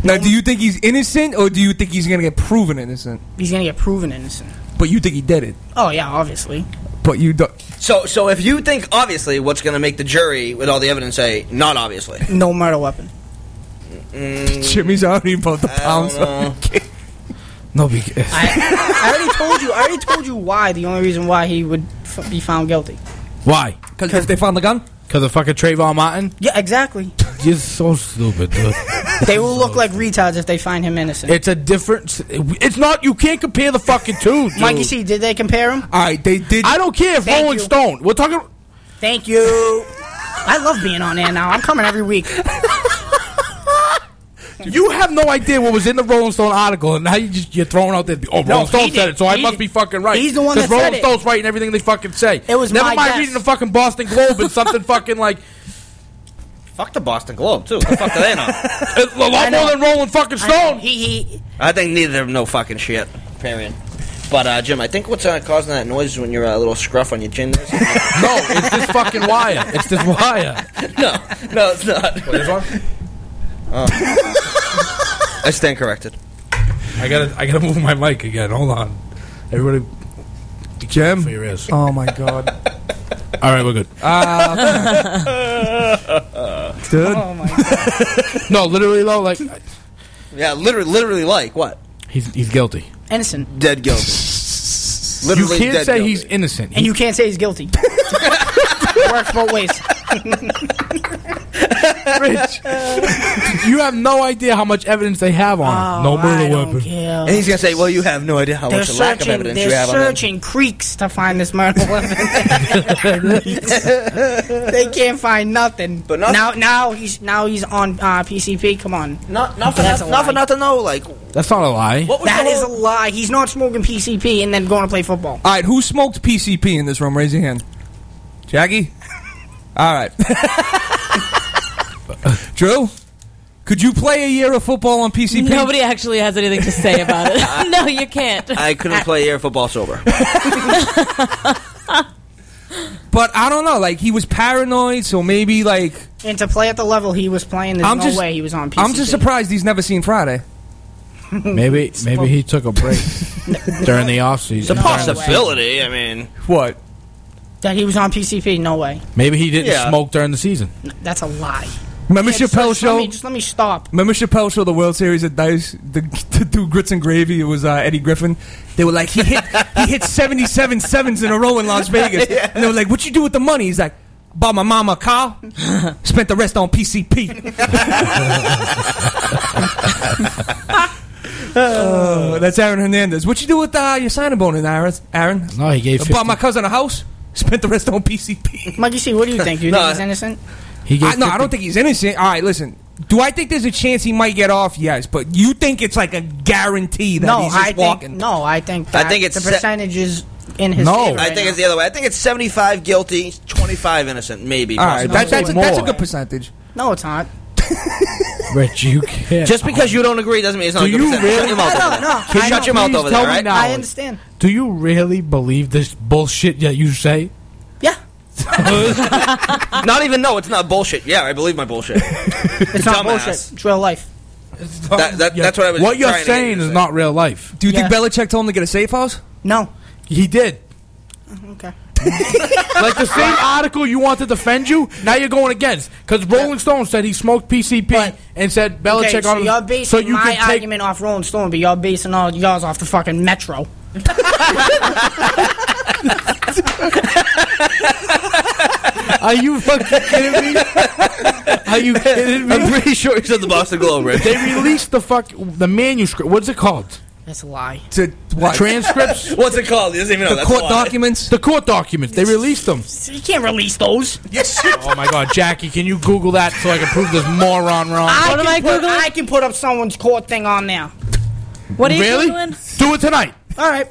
S2: Now, do you think he's innocent or do you think he's gonna get proven innocent?
S5: He's gonna get proven innocent.
S2: But you think he did it?
S5: Oh yeah, obviously.
S2: But you don't.
S3: So, so if you think obviously, what's going to make the jury with all the evidence say not obviously?
S5: No murder weapon. Mm.
S2: Jimmy's already about to
S3: I
S2: pounce
S3: don't
S2: on
S3: know.
S2: the kid.
S4: No, because
S5: I, I already told you. I already told you why. The only reason why he would f- be found guilty.
S4: why?
S2: Because if they found the gun?
S4: Because of fucking Trayvon Martin?
S5: Yeah, exactly.
S4: You're so stupid, dude.
S5: They will look like retards if they find him innocent.
S4: It's a different. It's not. You can't compare the fucking two. Dude.
S5: Mikey C, did they compare him?
S2: All right, they did.
S4: I don't care if
S5: Thank
S4: Rolling
S5: you.
S4: Stone. We're talking.
S5: Thank you. I love being on air now. I'm coming every week.
S4: You have no idea what was in the Rolling Stone article, and now you just you're throwing out there. Oh,
S5: No,
S4: Rolling Stone said it, so I must
S5: did.
S4: be fucking right.
S5: He's the one that said
S4: Rolling
S5: it.
S4: Stone's writing everything they fucking say.
S5: It was
S4: never
S5: my
S4: mind
S5: guess.
S4: reading the fucking Boston Globe and something fucking like
S3: Fuck the Boston Globe too. What the fuck do they know?
S4: a lot more than Rolling fucking
S5: I.
S4: Stone.
S5: He he.
S3: I think neither of them know fucking shit. Period. But uh, Jim, I think what's uh, causing that noise is when you're a little scruff on your chin. there?
S4: No, it's this fucking wire. It's this wire.
S3: no, no, it's not. Oh. I stand corrected.
S4: I gotta, I gotta move my mic again. Hold on, everybody.
S2: Jim.
S4: For your ears.
S2: Oh my god,
S4: All right, we're good.
S2: Ah, dude.
S5: Oh my god.
S4: No, literally though, like
S3: Yeah, literally, literally, like what?
S4: he's he's guilty.
S5: Innocent.
S3: Dead guilty.
S4: You can't
S3: dead
S4: say
S3: guilty.
S4: he's innocent.
S5: And you can't say he's guilty. Works both ways.
S4: rich. you have no idea how much evidence they have on him. No
S5: Oh,
S4: murder
S5: I don't
S4: weapon.
S5: care.
S3: And he's gonna say, "Well, you have no idea how
S5: They're
S3: much lack of
S5: searching.
S3: evidence
S5: They're
S3: you have on him."
S5: searching creeks to find this murder weapon. they can't find nothing.
S3: But not-
S5: now, now he's now he's on uh, PCP. Come on,
S3: Not, not for
S5: That's
S3: not, not for
S5: lie.
S3: not to know. Like,
S4: That's not a lie.
S3: what was
S5: that
S3: the
S5: is a
S3: whole-
S5: lie. He's not smoking PCP and then going to play football.
S2: All right, who smoked PCP in this room? Raise your hand. Jackie. All right. Drew, could you play a year of football on PCP?
S6: Nobody actually has anything to say about it. no, you can't.
S3: I couldn't play air football sober.
S2: But I don't know. Like he was paranoid, so maybe like
S5: And to play at the level he was playing, there's
S2: I'm
S5: no
S2: just
S5: way he was on PCP.
S2: I'm just surprised he's never seen Friday.
S4: Maybe maybe he took a break during the off
S3: It's
S4: season.
S3: a possibility. I mean,
S2: What?
S5: That he was on PCP. No way.
S4: Maybe he didn't
S3: Yeah.
S4: smoke during the season.
S5: That's a lie.
S2: Remember
S5: Yeah, just,
S2: Chappelle
S5: just let
S2: show?
S5: me, just let me stop.
S2: Remember Chappelle show the World Series at Dice? The, to do grits and gravy. It was uh, Eddie Griffin. They were like, he hit he hit 77 sevens in a row in Las Vegas, and they were like, "What you do with the money?" He's like, "Bought my mama a car, spent the rest on PCP." Oh, that's Aaron Hernandez. What you do with uh, your signing bonus, Aaron? Aaron,
S4: No, he gave 50,
S2: bought my cousin a house, spent the rest on PCP.
S5: Mikey C, what do you think? Do you
S3: No,
S5: think he's innocent?
S4: he gave
S2: I, no, I don't think he's innocent. All right, listen. Do I think there's a chance he might get off? Yes, but you think it's like a guarantee that
S5: No,
S2: he's just
S5: I think
S2: walking?
S5: no. I think
S3: I think it's
S5: the
S3: se-
S5: percentage is in his
S4: No.
S5: favor.
S3: I think
S5: now.
S3: it's the other way. I think it's seventy-five guilty, twenty-five innocent, maybe.
S2: All right,
S3: possibly.
S2: that, that's, a, that's a good percentage.
S5: no, it's not.
S4: Rich, you can't.
S3: Just because you don't agree doesn't mean it's not
S4: Do you really-
S3: Shut your mouth
S5: No,
S3: over
S5: no,
S3: there.
S5: no.
S3: Can
S5: I
S3: Shut your mouth over there, right?
S4: now.
S5: I understand.
S4: Do you really believe this bullshit that you say?
S5: Yeah.
S3: Not even no, it's not bullshit. Yeah, I believe my bullshit.
S5: It's not
S3: Dumbass.
S5: bullshit. It's real life.
S3: That- that- that's what I was
S4: What you're
S3: trying to get
S4: saying
S3: to
S4: is
S3: say.
S4: not real life.
S2: Do you think
S5: Yeah.
S2: Belichick told him to get a safe house?
S5: No.
S4: He did.
S5: Okay.
S4: Like the same article you want to defend you, now you're going against. Because Rolling Stone said he smoked PCP
S5: But-
S4: and said Belichick
S5: Okay, so
S4: on
S5: you're basing
S4: so you
S5: my
S4: can take.
S5: argument off Rolling Stone, but you're basing all yours off the fucking Metro.
S4: Are you fucking kidding me? Are you kidding me?
S3: I'm pretty sure he said the Boston Globe, Rich.
S4: They released the fuck the manuscript. What's it called?
S5: That's a lie.
S2: To what?
S4: Transcripts.
S3: What's it called? He doesn't even know.
S2: the
S3: That's
S2: court
S3: why.
S2: documents?
S4: The court documents. They released them.
S5: You can't release those. Yes.
S4: oh my god, Jackie, can you Google that so I can prove this moron wrong?
S6: What am
S5: can
S6: I
S5: put, I can put up someone's court thing on there.
S6: What are you
S4: really?
S6: Googling?
S4: Do it tonight.
S5: All right.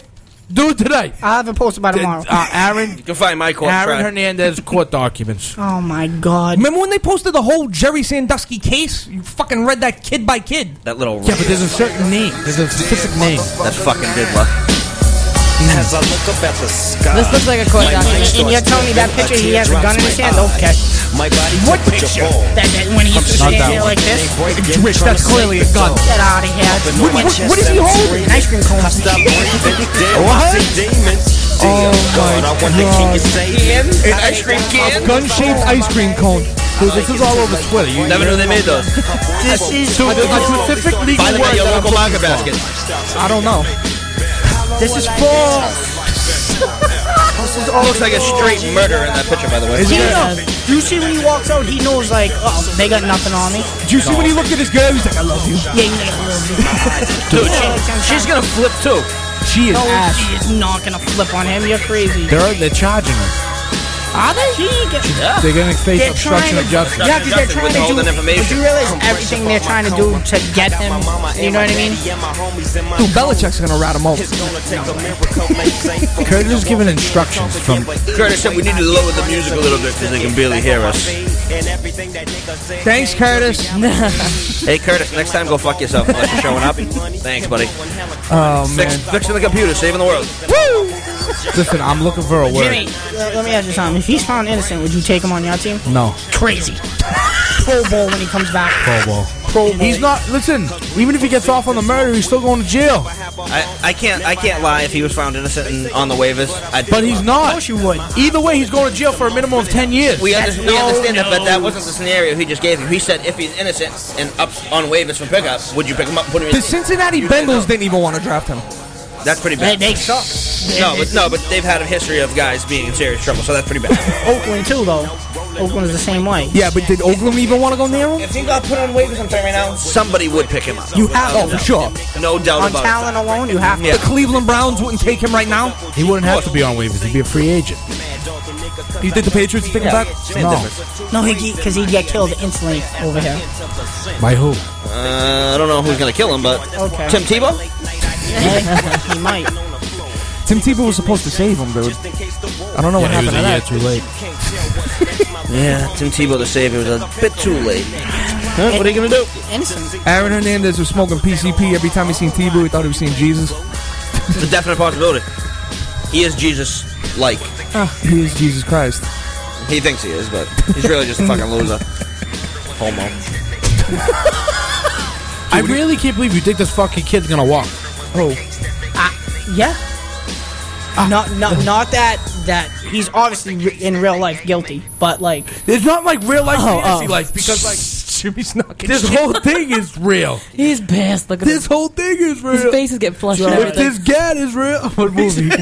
S4: Do it tonight.
S5: I'll have it posted by tomorrow.
S4: Uh, Aaron,
S3: You can find my court
S4: Aaron
S3: trial.
S4: Hernandez court documents.
S5: oh my god.
S2: Remember when they posted the whole Jerry Sandusky case? You fucking read that kid by kid.
S3: That little
S4: Yeah, but there's a certain name. There's a specific name.
S3: that fucking diddler.
S8: As I look up at the sky,
S6: This looks like a court document.
S5: And you're telling me that picture he has a gun in his hand? Okay.
S8: my body
S2: What
S8: took
S2: picture?
S5: That, that when he used to stand there like this?
S2: Rich, that's clearly a gun.
S5: Get out of here.
S2: What, what, what is he holding?
S5: An ice cream cone.
S8: Stop breathing,
S2: What?
S8: Oh I see demons. Damn, God, I wonder can you save me?
S3: An ice cream can?
S2: A Gun-shaped ice cream cone.
S4: Dude, this is all over Twitter. You
S3: Never knew they made those.
S5: This is
S4: So there's a specific legal
S3: Buy them at your local
S4: I'm
S3: market
S4: for.
S3: basket.
S2: I don't know.
S5: This is false.
S3: This is all looks like a straight murder in that picture, by the way.
S5: He knows. You see when he walks out, he knows like, oh, they got nothing on me.
S2: Do you see when he looked at his girl? He's like, I love you.
S5: Yeah, he's like, I love you.
S3: Dude, she- she's gonna flip too.
S4: She is
S5: No,
S4: ass.
S5: she is not gonna flip on him. You're crazy.
S4: They're, they're charging her.
S5: Are they? She ain't
S4: They're going to face
S5: They're
S4: obstruction
S5: trying
S4: of justice.
S5: yeah, because they're trying to do.
S3: Withholding
S5: But you realize everything they're trying to do to get him. You know what I mean?
S2: Dude, Belichick's gonna rat him out.
S4: Curtis is giving instructions from.
S3: Curtis said we need to lower the music a little bit because they can barely hear us.
S2: Thanks, Curtis.
S3: Hey, Curtis, next time go fuck yourself unless you're showing up. Thanks, buddy.
S2: Oh
S3: Fix,
S2: man.
S3: fixing the computer, saving the world.
S4: Listen, I'm looking for a word.
S5: Jimmy, let let me ask you something. If he's found innocent, would you take him on your team?
S4: No.
S5: Crazy. Pro Bowl when he comes back.
S4: Pro Bowl.
S5: Pro Bowl.
S4: He's not. Listen, even if he gets off on the murder, he's still going to jail.
S3: I, I can't I can't lie. If he was found innocent and on the waivers, I'd,
S4: But he's
S5: Of
S4: not.
S5: course you would.
S4: Either way, he's going to jail for a minimum of 10 years.
S3: we, under, we
S5: No,
S3: understand that, but that wasn't the scenario he just gave you. He said if he's innocent and up on waivers for pickup, would you pick him up and put him in?
S2: The Cincinnati Bengals didn't even want to draft him.
S3: That's pretty bad.
S5: they suck.
S3: no, but no, but they've had a history of guys being in serious trouble, so that's pretty bad.
S5: Oakland too, though. Oakland is the same way.
S2: Yeah, but did Oakland even want to go near him?
S3: if he got put on waivers, I'm telling you right now, somebody would pick him up.
S5: You have
S2: Oh,
S5: to.
S2: for sure.
S3: No doubt
S5: On
S3: about
S5: talent alone, you have to.
S2: The Cleveland Browns wouldn't take him right now.
S4: He wouldn't have to be on waivers. He'd be a free agent.
S2: You think the Patriots take him
S3: Yeah.
S2: back?
S3: Same
S4: No.
S3: difference.
S5: No, because he'd get killed instantly over here.
S4: By who?
S3: Uh, I don't know who's gonna kill him, but
S5: Okay.
S3: Tim Tebow.
S5: He might.
S2: Tim Tebow was supposed to save him, dude. I don't know what
S4: Yeah, he
S2: happened
S4: was
S2: to
S4: a year
S2: that.
S4: too late.
S3: Yeah, Tim Tebow the savior was a bit too late. Huh, what are you gonna do?
S5: Innocent.
S2: Aaron Hernandez was smoking PCP every time he seen Tebow. He thought he was seeing Jesus.
S3: It's a definite possibility. He is Jesus like.
S2: He is Jesus Christ.
S3: He thinks he is, but he's really just a fucking loser. Homo.
S4: I really can't believe you think this fucking kid's gonna walk.
S2: Oh,
S5: Yeah. Ah. not, not, not that that he's obviously in real life guilty, but like
S4: It's not like real life
S5: Oh,
S4: fantasy
S5: oh.
S4: life because like
S2: Jimmy's not.
S4: this whole thing is real.
S6: He's pissed. Look at
S4: This
S6: his,
S4: whole thing is real.
S6: his
S4: face
S6: is getting flushed and
S4: If
S6: everything.
S4: this gat is real, what movie?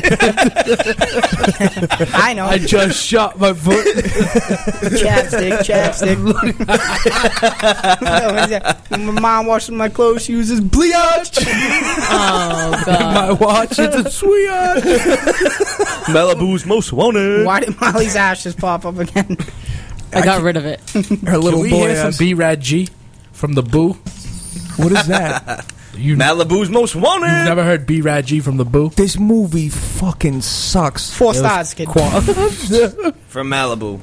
S5: I know
S4: I just shot my foot.
S5: chapstick, chapstick. What is that? When my mom washes my clothes, she uses bleach.
S6: oh god.
S4: my watch It's a sweetheart.
S3: Malibu's most wanted.
S5: Why did Molly's ashes pop up again?
S6: I got rid of it.
S2: Her little
S4: Can we
S2: boy
S4: hear some
S2: ass.
S4: B Rad G from the Boo?
S2: What is that?
S4: You,
S3: Malibu's most wanted.
S4: you've never heard B Rad G from the Boo?
S2: this movie fucking sucks.
S5: Four stars, kid.
S3: From Malibu.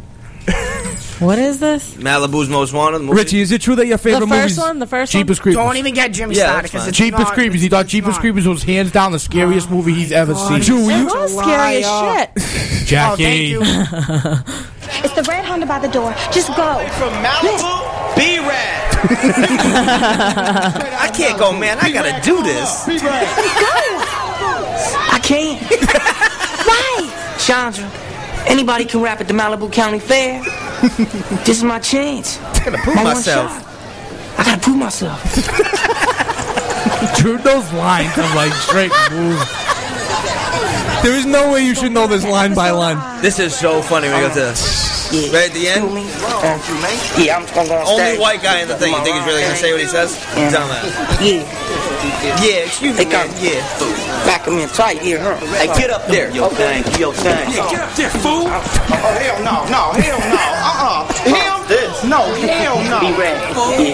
S6: What is this?
S3: Malibu's Most Wanted. Movie.
S2: Richie, is it true that your favorite movie?
S6: The first
S2: movies?
S6: one? The first
S4: Cheapest
S6: one?
S4: Creepers.
S5: Don't even get Jimmy
S3: Yeah,
S5: started
S3: that's
S5: because
S3: fine.
S5: it's
S4: Cheapest
S5: not,
S4: Creepers. He thought
S5: it's
S4: Cheapest
S5: not.
S4: Creepers was hands down the scariest movie he's ever oh, seen.
S2: Drew,
S6: It
S2: you,
S6: was scary as shit.
S4: Jackie.
S5: Oh, thank you.
S7: It's the red Honda by the door. Just go.
S8: From Malibu, be rad.
S3: I can't go, man. I gotta do this. Go.
S9: I can't. Why? Chandra, anybody can rap at the Malibu County Fair. this is my chance.
S3: I gotta prove
S9: My
S3: myself.
S9: I gotta prove myself.
S4: Drew those lines of like straight move.
S2: there is no way you should know this line by line.
S3: This is so funny when you go to
S9: Yeah.
S3: right at the
S9: Excuse
S3: end.
S9: me? Uh, yeah, I'm gonna go on
S3: Only
S9: stage.
S3: white guy in the thing. You think he's really gonna say what he says?
S9: Yeah.
S3: Dumbass.
S9: Yeah.
S3: Yeah, excuse me,
S9: They
S3: man. Yeah.
S9: Back him in tight here, huh?
S8: Hey, get up there. Yo, thing. Yo, thing.
S10: Get up there, fool! Oh, hell no, no, hell no. Uh-uh. Him?
S8: This.
S10: No, hell no.
S9: Be ready.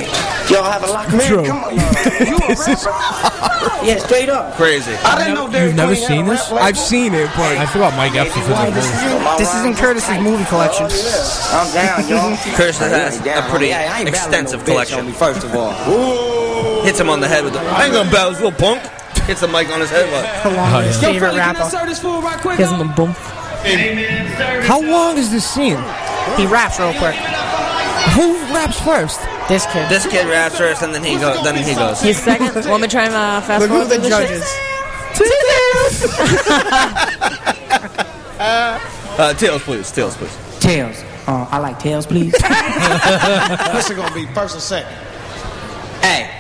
S9: Yeah. Y'all have a lock? Man,
S2: Drew.
S9: come on.
S10: You a rapper?
S9: Yeah, straight up.
S3: Crazy.
S10: I didn't know Dairy
S4: You've never seen this?
S2: I've seen it, but
S4: I forgot Mike Epps was in the movie.
S5: This is in Curtis's movie collection.
S9: Oh, I'm down, y'all.
S3: Curtis has a pretty extensive collection.
S8: First of all.
S3: Hits him on the head with the. I ain't gonna bow this little punk. Hits the mic on his head. What?
S5: His favorite rapper.
S6: Gives him a boom.
S2: how long is this scene?
S5: He raps real quick.
S2: Who raps first?
S5: This kid.
S3: This kid raps first, and then he goes. Then he goes.
S6: He's second. Want me to try and uh, fast
S5: Look who
S6: forward
S5: the
S6: through this
S5: judges.
S3: Uh, tails, please. Tails, please.
S9: Tails. Uh, I like tails, please.
S10: This is gonna be first and second.
S9: hey,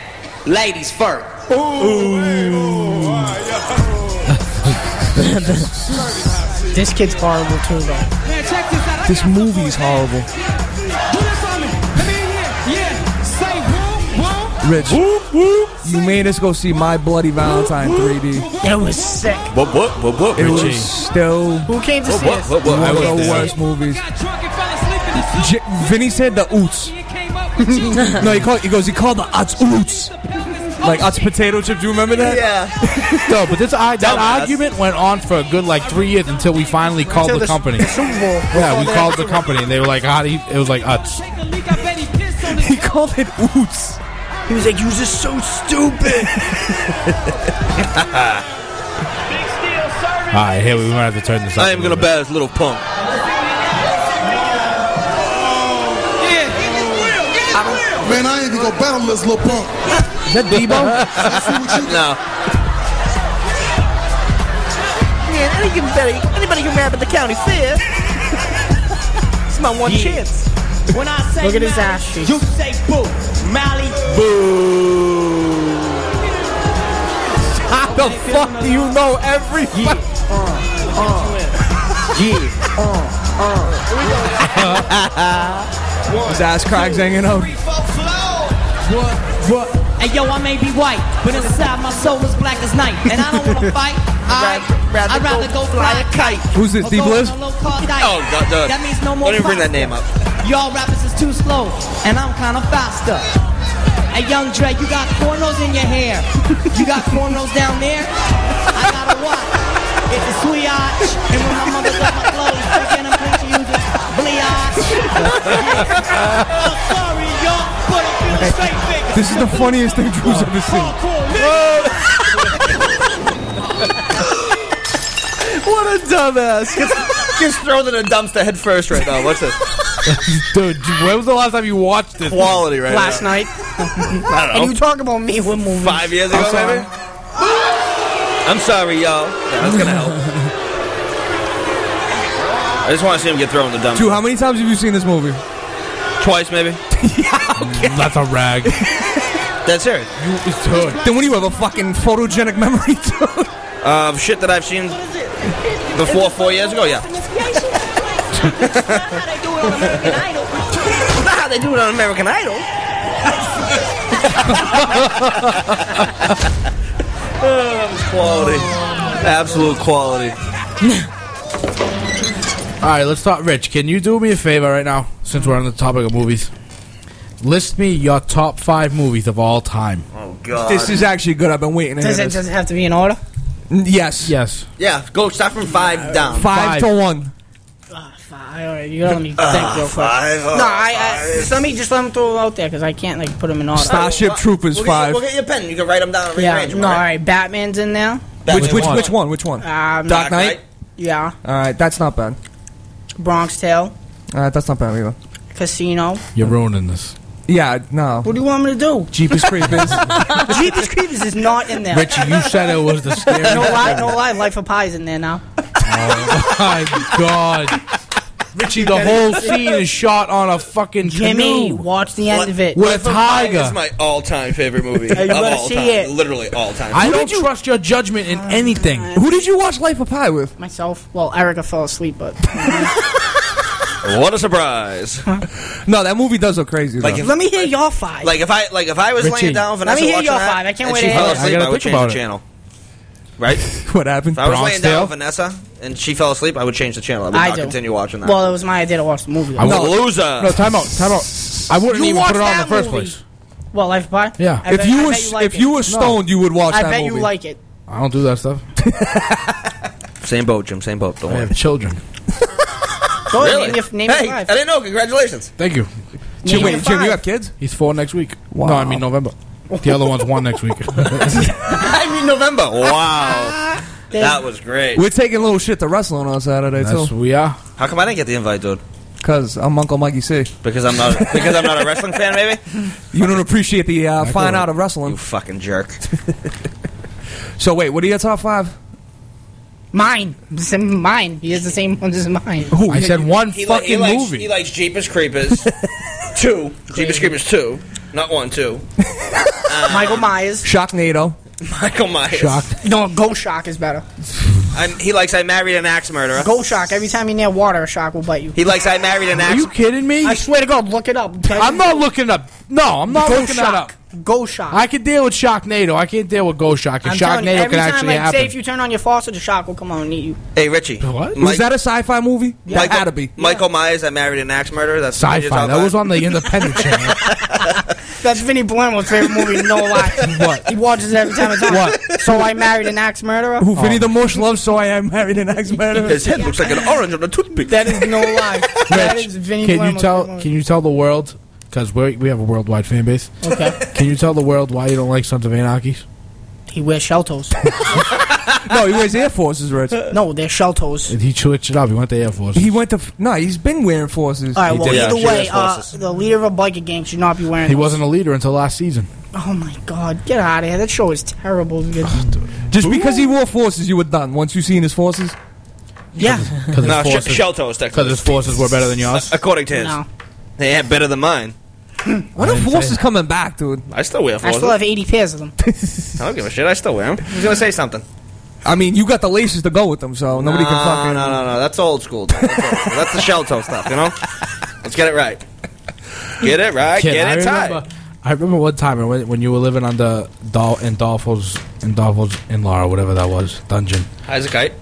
S9: ladies first.
S5: This kid's horrible too, though.
S2: This movie's horrible. Rich, you made us go see My Bloody Valentine 3D.
S5: It was sick.
S3: What? What? What? What?
S2: It
S4: Richie.
S2: was still
S5: Who came to see
S3: What?
S5: us?
S3: What? What?
S2: one of the worst movies. J- Vinny said the oots. no, he called. He goes. He called the Utz oots. Like Utz potato chips. Do you remember that?
S3: Yeah.
S4: No, but this I, that
S3: Dumbass.
S4: argument went on for a good like three years until we finally called
S5: Till
S4: the
S5: the
S4: company.
S5: Super Bowl.
S4: Yeah, we called the company and they were like, "How do you?" It was like Uts.
S2: He called it oots.
S3: He was like, "You just so stupid."
S4: All right, here we might have to turn this up.
S3: I
S4: a
S3: am gonna
S4: little
S3: bat this little punk.
S10: Man, I ain't even gonna battle this little punk.
S2: Is that Debo?
S3: No. Man, anybody, anybody can rap at the county fair. it's my one chance.
S9: When I say
S5: Look at his ass
S9: you say boo. Mally.
S2: How the fuck do you know every?
S9: Yeah.
S2: His ass cracks hanging out.
S9: What? What? Hey yo, I may be white, but inside my soul is black as night, and I don't wanna fight. I,
S3: rather
S9: I'd rather
S3: go
S9: go
S3: fly
S9: fly
S3: a
S9: a kite.
S2: Who's this, D
S9: go
S2: Bliss?
S9: on a low-carb diet.
S3: Oh, God, uh,
S9: That means no more.
S3: Don't even bring that name up.
S9: Y'all rappers is too slow, and I'm kinda faster. Hey, young Dre, you got cornrows in your hair. You got cornrows down there. I gotta watch. It's a sweetheart, and when my mother got my clothes, freaking I'm going to use it. Bleach. I'm sorry, y'all, but I'm feeling straight figure.
S2: This is the funniest thing Drew's ever seen.
S3: What a dumbass. Gets, gets thrown in a dumpster head first right now. What's this?
S4: Dude, when was the last time you watched this?
S3: Quality right
S5: Last
S3: now.
S5: night.
S3: I
S5: And
S3: don't
S5: you talk about me with movies.
S3: Five years ago, maybe? I'm sorry, y'all. Yeah, that's gonna help. I just want to see him get thrown in the dumpster.
S2: Drew, how many times have you seen this movie?
S3: Twice, maybe.
S4: Yeah, That's a rag.
S3: That's serious.
S4: Dude,
S2: Then what do you have a fucking photogenic memory? Dude?
S3: Uh, shit that I've seen before four years ago, yeah. Not how they do it on American Idol. oh, that was quality. Absolute quality.
S4: All right, let's talk. Rich, can you do me a favor right now, since we're on the topic of movies? List me your top five movies of all time.
S3: Oh, God.
S2: this is actually good. I've been waiting to hear
S5: Does it,
S2: this.
S5: does it have to be in order?
S2: Yes.
S4: Yes.
S3: Yeah, go start from five down.
S2: Five,
S4: Five.
S2: to one.
S5: Five. All right, you gotta let me think real quick.
S3: five, oh,
S5: no, I, I just let me just let me throw them out there because I can't like put them in order.
S2: Starship Troopers
S3: We'll
S2: five.
S3: Get, we'll get your pen. You can write them down and
S5: yeah,
S3: rearrange them.
S5: no, all
S3: all right?
S5: right. Batman's in there.
S2: Which which
S4: one?
S2: which one? Which one?
S5: Um,
S2: Dark Knight.
S5: Yeah,
S2: All right, that's not bad.
S5: Bronx Tale,
S2: All right, that's not bad either.
S5: Casino.
S4: You're ruining this.
S2: Yeah, no.
S5: What do you want me to do?
S2: Jeepers Creepers.
S5: Jeepers Creepers is not in there.
S4: Richie, you said it was the scary.
S5: no lie, no lie. Life of Pi is in there now.
S4: Oh my god. Richie, the whole scene is shot on a fucking
S5: Jimmy,
S4: canoe.
S5: watch the end
S3: What?
S5: of it.
S4: With a
S3: Life of Pi
S4: tiger.
S3: is my all-time favorite movie.
S5: Hey, you
S3: of
S5: better
S3: all
S5: see
S3: time.
S5: it.
S3: Literally all time.
S4: I don't trust your judgment in oh, anything.
S2: Who did you watch Life of Pi with?
S5: Myself. Well, Erica fell asleep, but
S3: what a surprise!
S2: No, that movie does look crazy.
S3: Like
S2: though.
S3: if-
S5: let me hear your five.
S3: Like if I like if I was
S4: Richie.
S3: laying down with
S5: Let
S3: Vanessa
S5: me hear
S3: watching
S5: your
S3: that,
S5: five. I can't
S3: and
S5: wait
S3: she
S5: to
S3: fell
S5: hear it.
S4: I
S3: asleep,
S4: gotta
S3: I would
S4: think
S3: change
S4: about
S3: the
S4: it.
S3: channel. Right?
S2: what happened?
S3: If I was
S4: Bronx
S3: laying down with Vanessa and she fell asleep, I would change the channel. I would
S5: I
S3: not
S5: do.
S3: continue watching that.
S5: well, it was my idea to watch the movie.
S4: I
S5: though.
S4: would-
S3: loser.
S4: No, time out, time out. I wouldn't
S5: You
S4: even put it on in the
S5: that
S4: first
S5: movie.
S4: place.
S5: Well, Life of Pi.
S4: Yeah.
S5: I
S2: if
S5: bet-
S2: you were
S5: bet like
S2: if
S5: it.
S2: you were stoned, you would watch
S5: I
S2: that
S5: bet
S2: movie.
S5: you like it.
S4: I don't do that stuff.
S3: Same boat, Jim. Same boat. Don't
S4: I
S3: worry.
S4: have children.
S5: Go ahead,
S3: Really?
S5: name your, name
S3: hey,
S5: your
S3: I
S5: five.
S3: didn't know. Congratulations.
S4: Thank you.
S2: Jim,
S5: Name
S2: wait, Jim, you
S5: five.
S2: have kids?
S4: He's four next week.
S2: Wow.
S4: No, I mean November. The other one's one next week.
S3: I mean November. Wow. That was great.
S2: We're taking a little shit to wrestling on Saturday
S4: That's
S2: too,
S4: we are.
S3: How come I didn't get the invite, dude?
S2: because I'm Uncle Mikey C.
S3: Because I'm not because I'm not a wrestling fan, maybe.
S2: You don't appreciate the uh, fine
S4: go.
S2: art of wrestling.
S3: You
S2: wrestling.
S3: fucking jerk.
S2: So wait, what are your top five?
S5: Mine. The same- Mine. He has the same ones as mine.
S2: Who?
S4: I said one
S3: He, li-
S4: fucking
S3: he likes,
S4: movie.
S3: He likes Jeepers Creepers. two. Jeepers Creepers two. Not one, two.
S5: Uh, Michael Myers.
S2: Sharknado.
S3: Michael Myers.
S4: Shock.
S5: No, Ghost Shark is better.
S3: I'm, he likes I married an axe murderer.
S5: Ghost Shark. Every time you're near water, a shark will bite you.
S3: He likes I married an
S4: Are
S3: axe.
S4: you kidding me?
S5: I swear to God, look it up.
S4: I'm not looking up. No, I'm not
S5: Ghost
S4: looking that up.
S5: Shock. Ghost Shark.
S4: I can deal with Sharknado. I can't deal with Ghost Shark.
S5: I'm
S4: Because
S5: telling you,
S4: Sharknado
S5: every
S4: can
S5: time,
S4: actually
S5: like,
S4: happen.
S5: say if you turn on your faucet, the shock will come on and eat you.
S3: Hey Richie.
S4: What?
S2: Was that a sci-fi movie? That
S3: Michael,
S2: had to be.
S3: Michael Myers. I married an axe murderer. That's what you're
S4: Sci-fi.
S3: talking
S4: That was
S3: about?
S4: on the Independent Channel.
S5: That's Vinny Palermo's favorite movie, no lie.
S4: What?
S5: He watches it every time it's on.
S4: What?
S5: So I married an axe murderer?
S2: Who Vinny oh. the Mush loves, so I am married an ex murderer.
S3: His head looks like an orange on a toothpick.
S5: That is no lie. that
S4: Rich,
S5: is Vinny
S4: can you
S5: Palermo's
S4: tell?
S5: favorite
S4: Can you tell the world? Because we we have a worldwide fan base.
S5: Okay.
S4: Can you tell the world why you don't like Sons of Anarchy?
S5: He wears shell toes.
S2: no, he wears Air Forces, Rich.
S5: No, they're shell toes.
S4: He switched it up. He went to Air Force.
S2: He went to. f- No, he's been wearing forces.
S5: All right, well,
S3: did, yeah,
S5: either
S3: she
S5: way,
S3: wears
S5: uh,
S3: forces.
S5: the leader of a biker gang should not be wearing
S4: He
S5: those.
S4: wasn't a leader until last season.
S5: Oh, my God. Get out of here. That show is terrible.
S2: Just because he wore forces, you were done. Once you seen his forces,
S5: yeah.
S4: Because
S3: No,
S4: his,
S3: sh- shell toes.
S4: 'cause
S3: Technically,
S4: his forces were better than yours.
S3: according to his,
S5: No.
S3: they had better than mine.
S2: When are
S4: didn't say
S2: forces coming back, dude?
S3: I still wear
S5: I
S3: forces.
S5: still have 80 pairs of them.
S3: I don't give a shit. I still wear them. Who's gonna say something?
S2: I mean, you got the laces to go with them, so nobody
S3: no,
S2: can fucking.
S3: No, no, no. no. That's old school. That's, old school. That's the shell toe stuff. You know. Let's get it right. Get it right.
S4: Kid,
S3: get
S4: I
S3: it
S4: remember,
S3: tight.
S4: I remember one time when, when you were living under Dol in Dolfo's in Dolfo's in-law or whatever that was dungeon.
S3: How's a kite?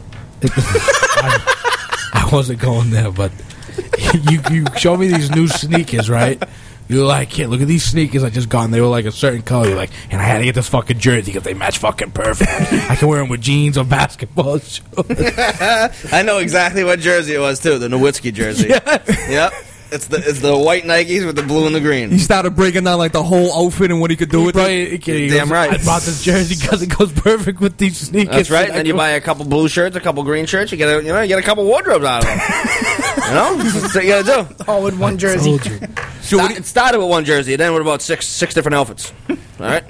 S4: I, I wasn't going there, but you you showed me these new sneakers, right? You were like, kid, look at these sneakers I just got. And they were like a certain color. You're like, and I had to get this fucking jersey because they match fucking perfect. I can wear them with jeans or basketball shoes.
S3: I know exactly what jersey it was too. The Nowitzki jersey. Yep. It's the it's the white Nikes with the blue and the green.
S2: He started breaking down like the whole outfit and what he could do with it.
S4: Right, he
S3: Damn
S4: goes,
S3: right.
S4: I bought this jersey because it goes perfect with these sneakers.
S3: That's right.
S4: And
S3: Then you buy a couple blue shirts, a couple green shirts. You get a you know you get a couple wardrobes out of them. you know that's what you gotta do.
S5: All with one jersey.
S4: Told you.
S2: So
S3: Sta- it started with one jersey, then with about six six different outfits. All right.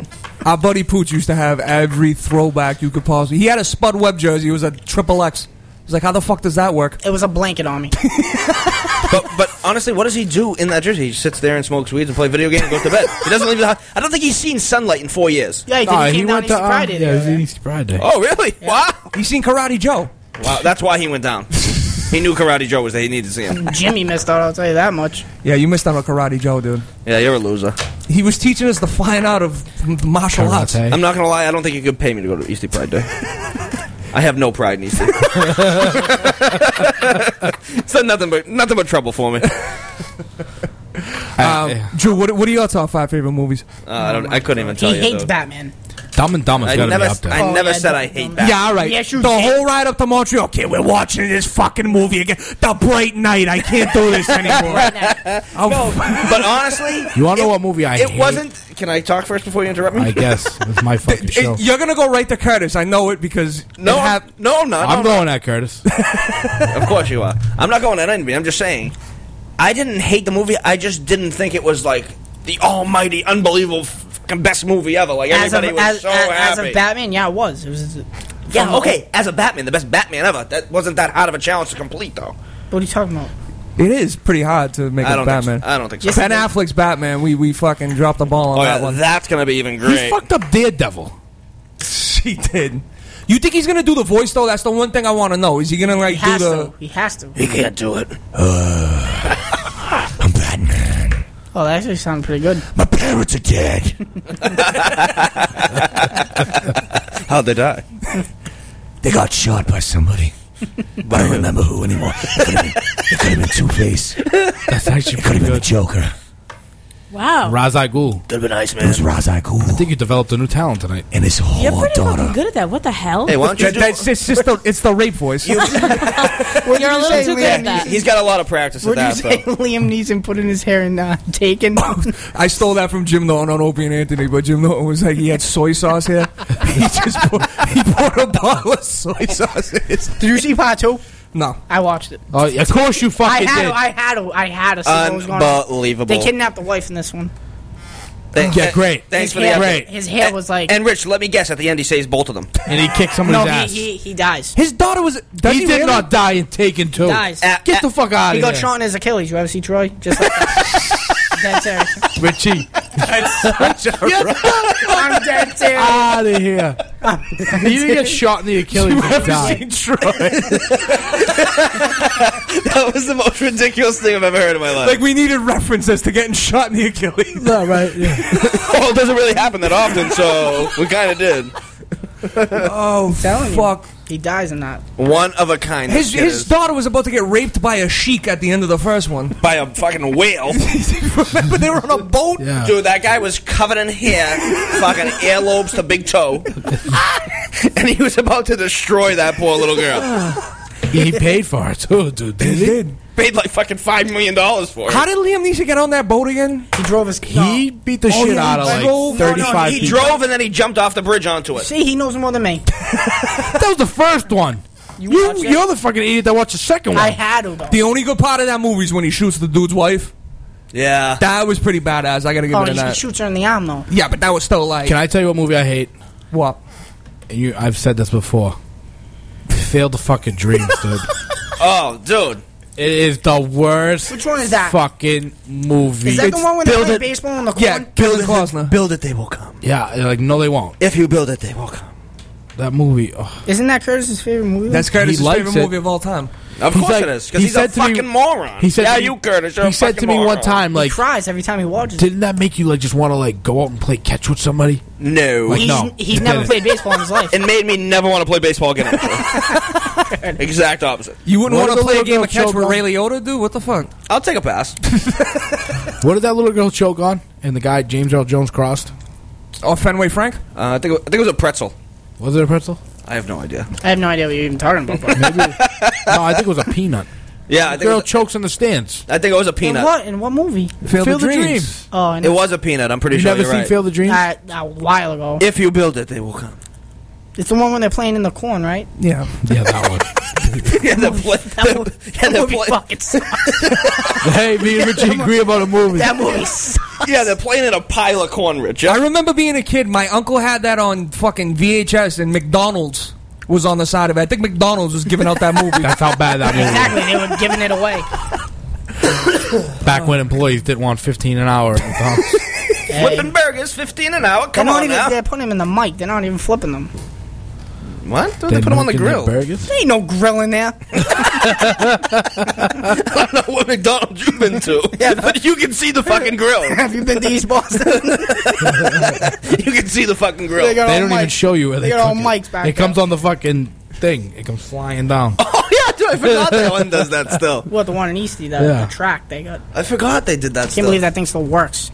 S2: Our buddy Pooch used to have every throwback you could possibly. He had a Spud Webb jersey. It was a triple X. I was like, how the fuck does that work?
S5: It was a blanket on me.
S3: But but honestly, what does he do in that jersey? He sits there and smokes weeds and play video games and goes to bed. He doesn't leave the house. I don't think he's seen sunlight in four years.
S5: Yeah, he, did.
S4: Nah,
S5: he
S4: he
S5: down
S4: went
S5: Easy
S4: to um,
S5: Friday.
S4: yeah,
S5: the
S4: it
S5: other
S4: was
S5: day.
S4: Friday.
S3: Oh really? Wow.
S2: You seen Karate Joe?
S3: Wow. That's why he went down. he knew Karate Joe was there. He needed to see him.
S5: Jimmy missed out, I'll tell you that much.
S2: Yeah, you missed out on Karate Joe, dude.
S3: Yeah, you're a loser.
S2: He was teaching us the fine art of martial arts.
S3: I'm not gonna lie. I don't think you could pay me to go to Eastie Pride Day. I have no pride in Eastie. it's done nothing but nothing but trouble for me. Uh,
S2: Um, Drew, what, what are your top five favorite movies?
S3: I don't. I couldn't even tell
S5: He
S3: you.
S5: hates
S3: though.
S5: Batman.
S4: Dumb and Dumb has
S3: I
S4: got to be
S3: never,
S4: up there.
S3: I
S5: Oh,
S3: never
S5: yeah,
S3: said I hate that.
S2: Yeah, all right.
S5: Yes, you
S2: the
S5: did.
S2: whole ride up to Montreal. Okay, we're watching this fucking movie again. The Bright Night. I can't do this anymore. Oh,
S3: But honestly,
S4: You wanna know what movie I hate.
S3: It
S4: hate?
S3: wasn't. Can I talk first before you interrupt me?
S4: I guess it's my fucking
S2: it-
S4: show.
S2: you're gonna go right to Curtis. I know it because
S3: no,
S2: it hap-
S3: no, I'm not.
S4: I'm
S3: No,
S4: going at Curtis.
S3: Of course you are. I'm not going at anybody. I'm just saying. I didn't hate the movie. I just didn't think it was like the almighty, unbelievable, fucking best movie ever. Like
S5: As of,
S3: everybody was
S5: as,
S3: so
S5: as, as
S3: happy.
S5: of Batman, yeah, it was. It was.
S3: yeah,
S5: from-
S3: okay. As a Batman, the best Batman ever. That wasn't that hard of a challenge to complete, though.
S5: What are you talking about?
S2: it is pretty hard to make
S3: I
S2: a
S3: don't so.
S2: Batman.
S3: I don't think so.
S5: Yes,
S2: Ben
S5: it is.
S2: Affleck's Batman. We we fucking dropped the ball on
S3: Oh
S2: that
S3: yeah,
S2: one.
S3: that's gonna be even great.
S4: he fucked up Daredevil.
S2: he did. You think he's gonna do the voice though? That's the one thing I want to know. Is he gonna like
S5: He has
S2: do the?
S5: to. He has to.
S3: He can't do it.
S1: I'm Batman.
S5: Oh, that actually sounded pretty good.
S1: My parents are dead.
S3: How'd they die?
S1: They got shot by somebody. But I don't remember who anymore. It could have been, it could have been Two Face.
S4: That's actually
S1: could
S4: pretty
S1: have been the
S4: good.
S1: Joker.
S6: Wow.
S4: Ra's al Ghul.
S3: Could have been nice,
S1: It
S3: man.
S1: was Ra's al
S4: I think you developed a new talent tonight.
S1: and his
S6: You're
S1: whore
S6: pretty
S1: daughter.
S6: fucking good at that. What the hell?
S3: Hey, why don't you
S2: That,
S3: do?
S2: that's it's just the, it's the rape voice.
S6: You're a little too good at that.
S3: He's got a lot of practice
S5: What
S3: at
S5: did
S3: that.
S5: you say?
S3: though.
S5: Liam Neeson putting his hair in uh, Taken.
S2: I stole that from Jim Norton on Opie and Anthony, but Jim Norton was like he had soy sauce here. he just put, he poured a bottle of soy sauce. In his,
S5: Did you see part two?
S2: No,
S5: I watched it.
S4: Oh, of course you
S5: I
S4: fucking
S5: had
S4: did.
S5: to. I had to. I had to see what was going on.
S3: Unbelievable.
S5: They kidnapped the wife in this one.
S3: Thank-
S4: Yeah, great.
S3: Thanks
S5: His
S3: for the
S5: hair,
S3: update.
S4: Great.
S5: His hair
S3: And-
S5: was like.
S3: And Rich, let me guess. At the end, he says both of them.
S4: and he kicked somebody's
S5: no,
S4: ass.
S5: he, he he dies.
S2: his daughter was. Does
S4: he,
S2: he,
S4: did
S2: really?
S4: not die in Taken Two.
S5: Dies.
S3: Uh,
S4: Get the fuck out
S5: He
S4: of
S5: got
S4: here,
S5: shot in his Achilles. You ever see Troy? Just like that. dead serious.
S4: Richie.
S5: I'm dead too.
S4: out of here. you didn't get shot in the Achilles and die.
S3: that was the most ridiculous thing I've ever heard in my life.
S2: Like we needed references to getting shot in the Achilles.
S4: No, right? Yeah.
S3: well, it doesn't really happen that often, so we kind of did.
S2: Oh
S5: telling you.
S2: fuck!
S5: He dies in that.
S3: One of a kind.
S2: His
S3: kid
S2: his
S3: is.
S2: daughter was about to get raped by a sheik at the end of the first one.
S3: by a fucking whale.
S2: Remember they were on a boat.
S4: Yeah.
S3: Dude, that guy was covered in hair, fucking earlobes to big toe, and he was about to destroy that poor little girl.
S4: He paid for it too, dude. Did he?
S2: did.
S3: Paid like fucking five million dollars for it.
S2: How did Liam Neeson get on that boat again?
S5: He drove his.
S4: He beat the
S2: Oh,
S4: shit out of
S2: he
S4: like
S2: drove- no, no,
S4: 35
S3: he
S4: people.
S3: drove and then he jumped off the bridge onto it.
S5: See, he knows more than me.
S4: That was the first one. You,
S5: watched it?
S4: you're the fucking idiot that watched the second one.
S5: I had to though.
S2: The only good part of that movie is when he shoots the dude's wife.
S3: Yeah.
S2: That was pretty badass. I gotta give
S5: oh,
S2: it
S5: he,
S2: a
S5: he
S2: that.
S5: shoots her in the arm though.
S2: Yeah, but that was still like
S4: Can I tell you what movie I hate?
S2: what?
S4: And you, I've said this before. Failed the fucking dreams, dude.
S3: Oh, dude.
S4: It is the worst.
S5: Which one is that?
S4: Fucking movie.
S5: Is that the one when they
S3: build
S5: play
S3: it-
S5: baseball in the
S2: Yeah,
S5: corn?
S2: Kevin Costner.
S3: Build it, they will come.
S4: Yeah, like no, they won't.
S3: If you build it, they will come.
S4: That movie. Oh.
S5: Isn't that Curtis's favorite movie?
S2: That's Curtis's favorite
S4: it.
S2: movie of all time.
S3: Of
S4: He's
S3: course
S4: like-
S3: it is, because
S4: he
S3: he's
S4: said
S3: a
S4: to me-
S3: fucking moron.
S4: He said
S3: yeah,
S4: to me-
S3: you, Curtis. You're
S4: he
S3: a
S4: said to
S3: fucking
S4: me one
S3: moron.
S4: time,
S5: he
S4: like,
S5: cries every time he watches. it.
S4: didn't that make you like just want to like go out and play catch with somebody?
S3: No.
S4: Like,
S5: He's,
S4: no,
S5: he's never played baseball in his life.
S3: it made me never want to play baseball again. Actually. exact opposite.
S2: You wouldn't want to play a game of catch with? Ray Liotta, dude? What the fuck?
S3: I'll take a pass.
S4: What did that little girl choke on? And the guy James Earl Jones crossed.
S2: Oh, Fenway Frank?
S3: Uh, I think it- I think it was a pretzel.
S4: Was it a pretzel?
S3: I have no idea.
S5: I have no idea what you're even talking about. but-
S4: Maybe. no, I think it was a peanut.
S3: Yeah, I
S4: The
S3: think it
S4: girl
S3: was,
S4: chokes in the stands.
S3: I think it was a
S5: in
S3: peanut.
S5: what? In what movie?
S2: Field
S4: Feel
S2: of
S4: the
S2: Dreams.
S4: dreams.
S5: Oh, I
S3: It
S5: know.
S3: was a peanut. I'm pretty
S4: You
S3: sure
S4: never
S3: you're
S4: seen
S3: right.
S4: Feel the Dreams?
S5: Uh, a while ago.
S3: If you build it, they will come.
S5: It's the one when they're playing in the corn, right?
S2: Yeah.
S4: yeah, that one.
S3: yeah, they're play-
S5: That
S3: they're-
S5: movie,
S3: yeah,
S5: that movie
S3: play-
S5: fucking sucks.
S4: hey, me and Richie agree about a movie.
S5: That movie sucks.
S3: yeah, they're playing in a pile of corn, Rich.
S2: I remember being a kid. My uncle had that on fucking VHS, and McDonald's was on the side of it. I think McDonald's was giving out that movie.
S4: That's how bad that movie
S5: Exactly. They were giving it away.
S4: Back when employees didn't want 15 an hour. at McDonald's.
S5: Hey,
S3: Flipping burgers, 15 an hour.
S5: they're
S3: Come on
S5: even.
S3: now.
S5: They're putting them in the mic. They're not even flipping them.
S3: What? They,
S4: They're
S3: put them on the grill.
S4: Burgers.
S5: There ain't no grill in there.
S3: I don't know what McDonald's you've been to, yeah, but you can see the fucking grill.
S5: Have you been to East Boston?
S3: you can see the fucking grill.
S5: They
S4: They don't even show you where they,
S5: They got all mics
S4: it.
S5: back
S4: It comes on the fucking thing. It comes flying down.
S3: Oh yeah, dude, I forgot that one does that still.
S5: What the one in Eastie, the,
S4: Yeah.
S5: the track they got.
S3: I forgot they did that.
S5: I Can't
S3: still.
S5: believe that thing still works.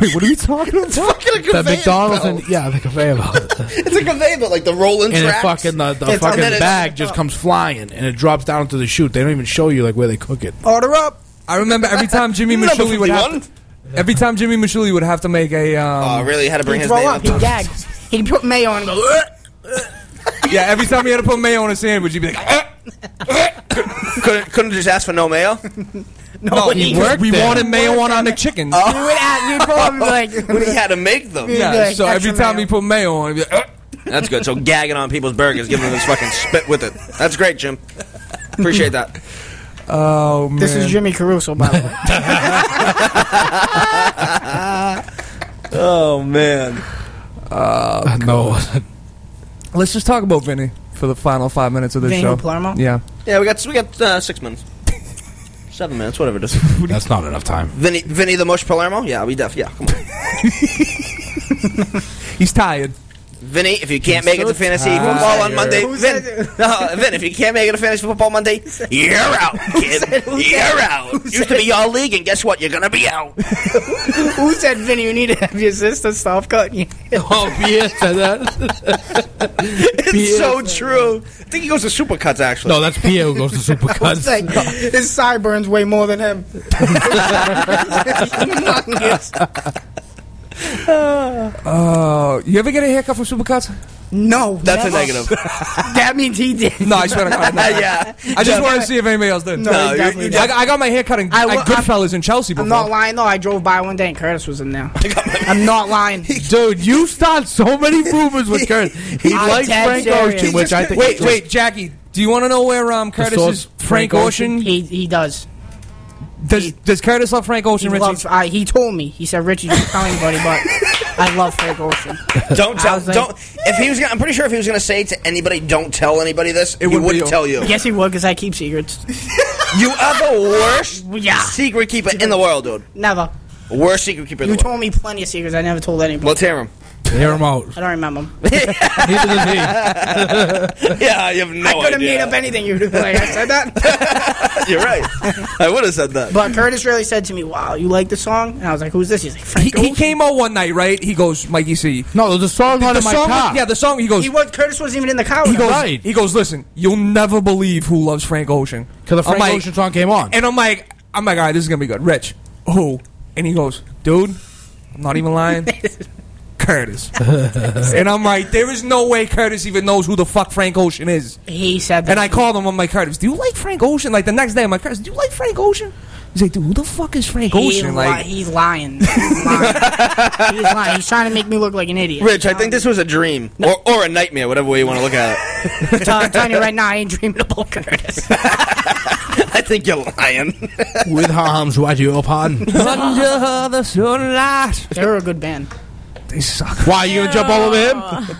S2: Wait, what are you talking about?
S3: A
S4: the
S3: conveyor
S4: McDonald's
S3: belt.
S4: and yeah, the conveyor belt.
S3: It's a conveyor belt, like the rolling
S4: and it
S3: tracks.
S4: fucking the, the
S3: It's- and
S4: fucking
S3: then it's-
S4: bag just comes flying and it drops down into the chute. They don't even show you like where they cook it.
S5: Order up.
S2: I remember every time Jimmy
S3: Number
S2: Machuli would have
S3: 51?
S2: to, every time Jimmy Machuli would have to make a um,
S3: Oh, really? Had to bring
S5: He'd
S3: his
S5: throw
S3: name
S5: up.
S3: up.
S5: He'd gag. He'd put mayo on and go. "Ugh."
S2: yeah every time he had to put mayo on a sandwich he'd be like "Ah."
S3: couldn't, couldn't just ask for no mail.
S2: no
S5: he
S2: we,
S4: worked
S2: we
S4: there.
S2: wanted mayo on our McChickens
S5: We would ask. We'd probably be like.
S3: But he had to make them.
S2: yeah
S5: like,
S2: so every time
S5: mayo.
S2: he put mayo on he'd be like, "Ah."
S3: That's good. So gagging on people's burgers, giving them this fucking spit with it. That's great, Jim. Appreciate that.
S2: oh man
S5: This is Jimmy Caruso, by the way.
S3: Oh man.
S4: no,
S2: let's just talk about Vinny for the final five minutes of this
S5: Vinny
S2: show
S5: Palermo?
S2: yeah
S3: Yeah, we got we got uh, six minutes, seven minutes, whatever it is.
S4: that's not enough time.
S3: Vinny, Vinny the Mush Palermo. Yeah, we def. Yeah, come on.
S2: he's tired
S3: Vinny, if you can't make it to fantasy
S2: tired.
S3: football on Monday,
S5: Who
S3: Vin, no, Vin, if you can't make it to fantasy football Monday, you're out, kid.
S5: said- who
S3: You're
S5: said-
S3: out. Used to be your league, and guess what? You're gonna be out.
S5: Who said, Vinny, you need to have your sister stop cutting you?
S4: Oh, Pierre said that.
S3: It's so true. I think he goes to Supercuts actually.
S4: No, that's Pierre who goes to Supercuts.
S5: like, his sideburns way more than him. Humongous.
S2: oh you ever get a haircut from Supercuts
S5: no,
S3: that's a negative.
S5: That means he did.
S2: no I swear to God no.
S3: yeah,
S2: I just wanted to see if anybody else did
S5: No,
S3: No, you-
S5: definitely
S3: you
S2: I,
S5: did.
S2: I got my hair cut in,
S5: I
S2: at
S5: will- I'm-
S2: Goodfellas in Chelsea before
S5: I'm not lying though. I drove by one day and Curtis was in there. I'm not lying.
S4: Dude, you start so many rumors with Kurt. He
S5: I'm
S4: likes
S5: dead
S4: Frank
S5: serious.
S4: Ocean, which I think.
S2: wait wait Jackie do you want to know where um Curtis
S4: source,
S2: is Frank,
S4: Frank
S2: Ocean,
S5: He he does.
S2: Does does Curtis love Frank
S5: He
S2: Ocean Richie
S5: loves. I, he told me. He said, "Richie, don't tell anybody, but I love Frank Ocean."
S3: Don't tell.
S5: was like-
S3: don't. If he was, gonna, I'm pretty sure if he was going to say to anybody, "Don't tell anybody this," he
S2: would be
S3: wouldn't tell you.
S5: Yes, he would because I keep secrets.
S3: You are the worst
S5: Yeah.
S3: secret keeper in the world, dude.
S5: Never.
S3: Worst secret keeper in
S5: You
S3: the world.
S5: told me plenty of secrets. I never told anybody.
S3: Let's hear him.
S4: Hear him out.
S5: I don't remember. 'em.
S4: Neither does he.
S3: Yeah, you have no
S5: I could have
S3: idea.
S5: made up anything. You'd be like, I said that.
S3: You're right. I would have said that.
S5: But Curtis really said to me, "Wow, you like the song?" And I was like, "Who's this?" He's like,
S2: he,
S5: "Frank
S2: he
S5: Ocean."
S2: came out one night right he goes Mikey C
S4: No, there's a song on
S2: the
S4: in my
S2: song
S4: car.
S2: yeah the song he goes
S5: He was. Curtis wasn't even in the car.
S2: he goes.
S4: Right.
S2: he goes listen you'll never believe who loves Frank Ocean
S4: Because the Frank
S2: like-
S4: Ocean song came on.
S2: And I'm like, I'm like, all right, this is gonna be good. Rich, who? And he goes, dude, I'm not even lying. Curtis. and I'm like, there is no way Curtis even knows who the fuck Frank Ocean is.
S5: He said that.
S2: And I called him. I'm like, Curtis, do you like Frank Ocean? Like the next day, I'm like, Curtis, do you like Frank Ocean? He's like, dude, who the fuck is Frank
S5: He
S2: Ocean?
S5: li-
S2: Like,
S5: he's lying. He's lying. he's lying. He's trying to make me look like an idiot.
S3: Rich, I think this was a dream or, or a nightmare, whatever way you want to look at it.
S5: Tell- I'm telling you right now, I ain't dreaming about Curtis.
S3: I think you're lying.
S4: With arms wide open.
S2: under the sunlight.
S5: they were a good band.
S2: They suck.
S4: Why, you gonna jump all over him?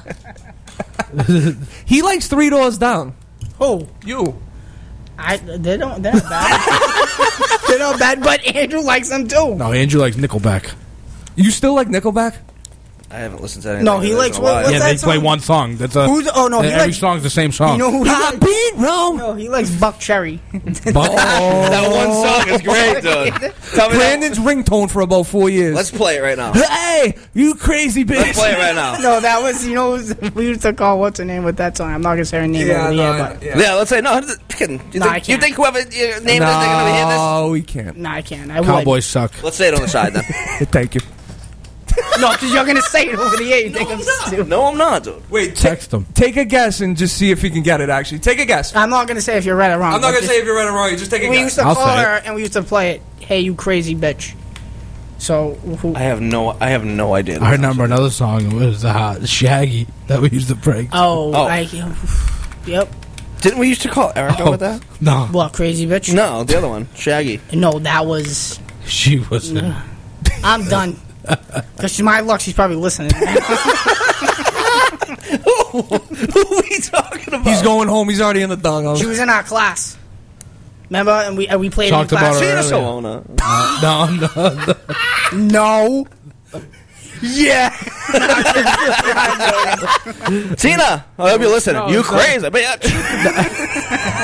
S2: He likes three doors down.
S5: Oh,
S2: You.
S5: I they don't. They're not bad. they're not bad, but Andrew likes them too.
S4: No, Andrew likes Nickelback.
S2: You still like Nickelback?
S3: I haven't listened to anything.
S5: No, he
S3: in
S5: likes
S3: a
S5: what-
S3: while.
S5: what's
S4: yeah,
S5: that
S4: they play
S5: song?
S4: one song. That's a.
S5: Who's? Oh no, he
S4: every
S5: likes.
S4: song's the same song.
S5: You know who? He
S2: I've
S5: likes? No, he likes Buckcherry.
S4: But-
S3: That one song is oh. great, dude. Tell me that-
S2: Brandon's ringtone for about four years.
S3: Let's play it right now.
S2: hey, you crazy bitch.
S3: Let's play it right now.
S5: no, that was you know we used to call what's her name with that song. I'm not gonna say her name
S2: Yeah,
S5: over the
S2: no,
S5: air, but
S2: yeah.
S3: Yeah, let's say no. Kidding. You,
S5: No,
S3: think,
S5: I
S3: you
S5: can't.
S3: think whoever your name is, they're gonna hear this?
S2: No, we can't.
S5: no, I can't. I would.
S4: Cowboys suck.
S3: Let's say it on the side then.
S2: Thank you.
S5: No, because you're gonna say it over the air. You think I'm stupid?
S3: no, I'm not, dude.
S2: Wait,
S4: Text him.
S2: Take a guess and just see if he can get it. Actually, take a guess.
S5: I'm not gonna say if you're right or wrong.
S2: I'm not gonna
S5: just-
S2: say if you're right or wrong. You just take a guess.
S5: We
S2: guess.
S5: used to
S4: I'll
S5: call
S4: say it.
S5: her and we used to play it. Hey, you crazy bitch. So who?
S3: I have no. I have no idea.
S4: I remember another song. It was uh, Shaggy that we used to prank.
S5: Oh,
S3: Oh.
S5: I, yep.
S3: Didn't we used to call Erica
S4: Oh.
S3: with that?
S4: No,
S5: What crazy bitch?
S3: No, the other one, Shaggy.
S5: No, that was.
S4: she was.
S5: I'm done. Because to my luck, she's probably listening.
S3: Who are we talking about?
S2: He's going home. He's already in the doghouse.
S5: she was in our class. Remember? And we and we played
S4: Talked
S5: in class.
S4: about her
S3: Tina
S4: earlier.
S3: Solona.
S4: no, no, no.
S5: No. Yeah.
S3: Tina, I hope you're listening. you crazy, bitch.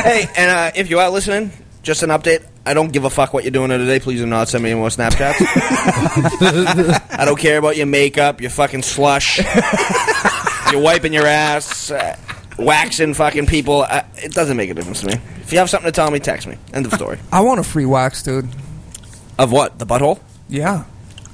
S3: hey, and uh, if you are listening, just an update. I don't give a fuck what you're doing today. Please do not send me any more Snapchats. I don't care about your makeup, your fucking slush, you're wiping your ass, uh, waxing fucking people. Uh, it doesn't make a difference to me. If you have something to tell me, text me. End of story.
S2: I want a free wax, dude.
S3: Of what? The butthole?
S2: Yeah.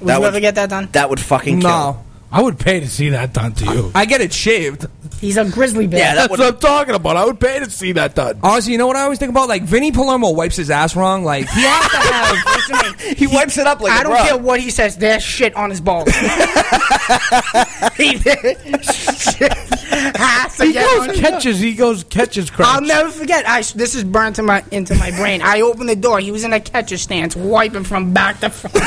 S5: Would
S3: That
S5: you
S3: would-
S5: ever get that done?
S3: That would fucking kill.
S2: No.
S4: I would pay to see that done to you.
S2: I get it shaved.
S5: He's a grizzly bear.
S3: Yeah,
S4: That's what I'm talking about. I would pay to see that done.
S2: Honestly, you know what I always think about? Like Vinny Palermo wipes his ass wrong. Like he has to have.
S5: Listen to me.
S3: he wipes it up like
S5: I
S3: a
S5: don't
S3: bra.
S5: care what he says. There's shit on his balls. he shit has to
S4: He
S5: get on
S4: goes
S5: his
S4: catches. He goes catches crunch.
S5: I'll never forget. I this is burned to my into my brain. I opened the door. He was in a catcher stance, wiping from back to front.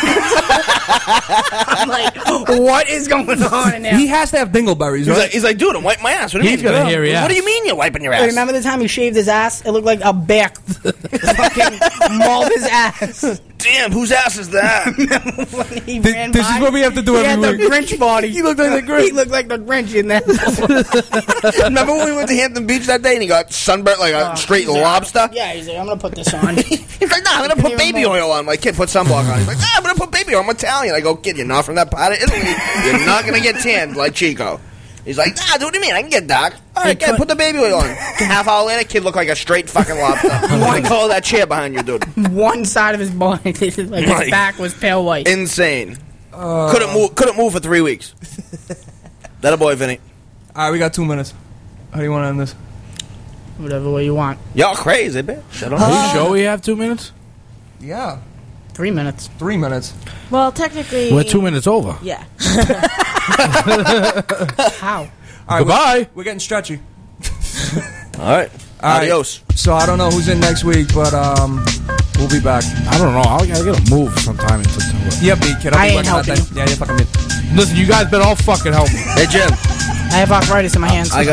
S5: I'm like, what is going on in there?
S2: He has to have dingleberries,
S3: He's
S2: right?
S3: like, he's like, dude, I'm wiping my ass. What do you
S4: He's
S3: mean?
S4: got a
S3: What
S4: hairy
S3: What
S4: ass.
S3: do you mean you're wiping your ass?
S5: Remember the time he shaved his ass? It looked like a bear fucking mauled his ass.
S3: Damn, whose ass is that?
S5: When he
S2: Th-
S5: ran
S2: this is
S5: by,
S2: what we have to do
S5: he
S2: every
S5: had
S2: week.
S5: the Grinch body. he looked like the Grinch. He looked like the Grinch in that.
S3: Remember when we went to Hampton Beach that day and he got sunburnt like a oh, straight lobster?
S5: Yeah, he's like, I'm gonna put this on.
S3: He's like, nah, I'm gonna put baby oil on. My kid put sunblock on. He's like, nah, I'm gonna put baby oil. I'm Italian. I go, kid, you're not from that part of Italy. You're not gonna get tanned like Chico. He's like, nah, dude, what do you mean? I can get dark. All right, kid, put the baby oil on. Half hour later, kid looked like a straight fucking lobster. What the color of that chair behind you, dude?
S5: One side of his body, like his
S3: Right.
S5: back was pale white.
S3: Insane. Uh. couldn't move. Couldn't move for three weeks. that a boy, Vinny.
S2: All right, we got two minutes. How do you want to end this?
S5: Whatever way you want.
S3: Y'all crazy, bitch. I don't
S4: Are you sure we have two minutes?
S2: Yeah,
S5: Three minutes.
S2: three minutes.
S6: Well, technically,
S4: We're two minutes over.
S6: Yeah.
S5: How?
S2: All right,
S4: Goodbye.
S2: We're, we're getting stretchy.
S3: All right.
S2: All right.
S3: Adios.
S2: So I don't know who's in next week, but um, we'll be back.
S4: I don't know. I gotta get a move sometime in September.
S2: Yeah, B kid. I'll
S5: I
S2: be
S5: ain't
S2: working out
S5: helping
S2: that. Yeah, you're fucking me.
S4: Listen, you guys better all fucking help me.
S3: Hey, Jim.
S5: I have arthritis in my hands.
S3: I got.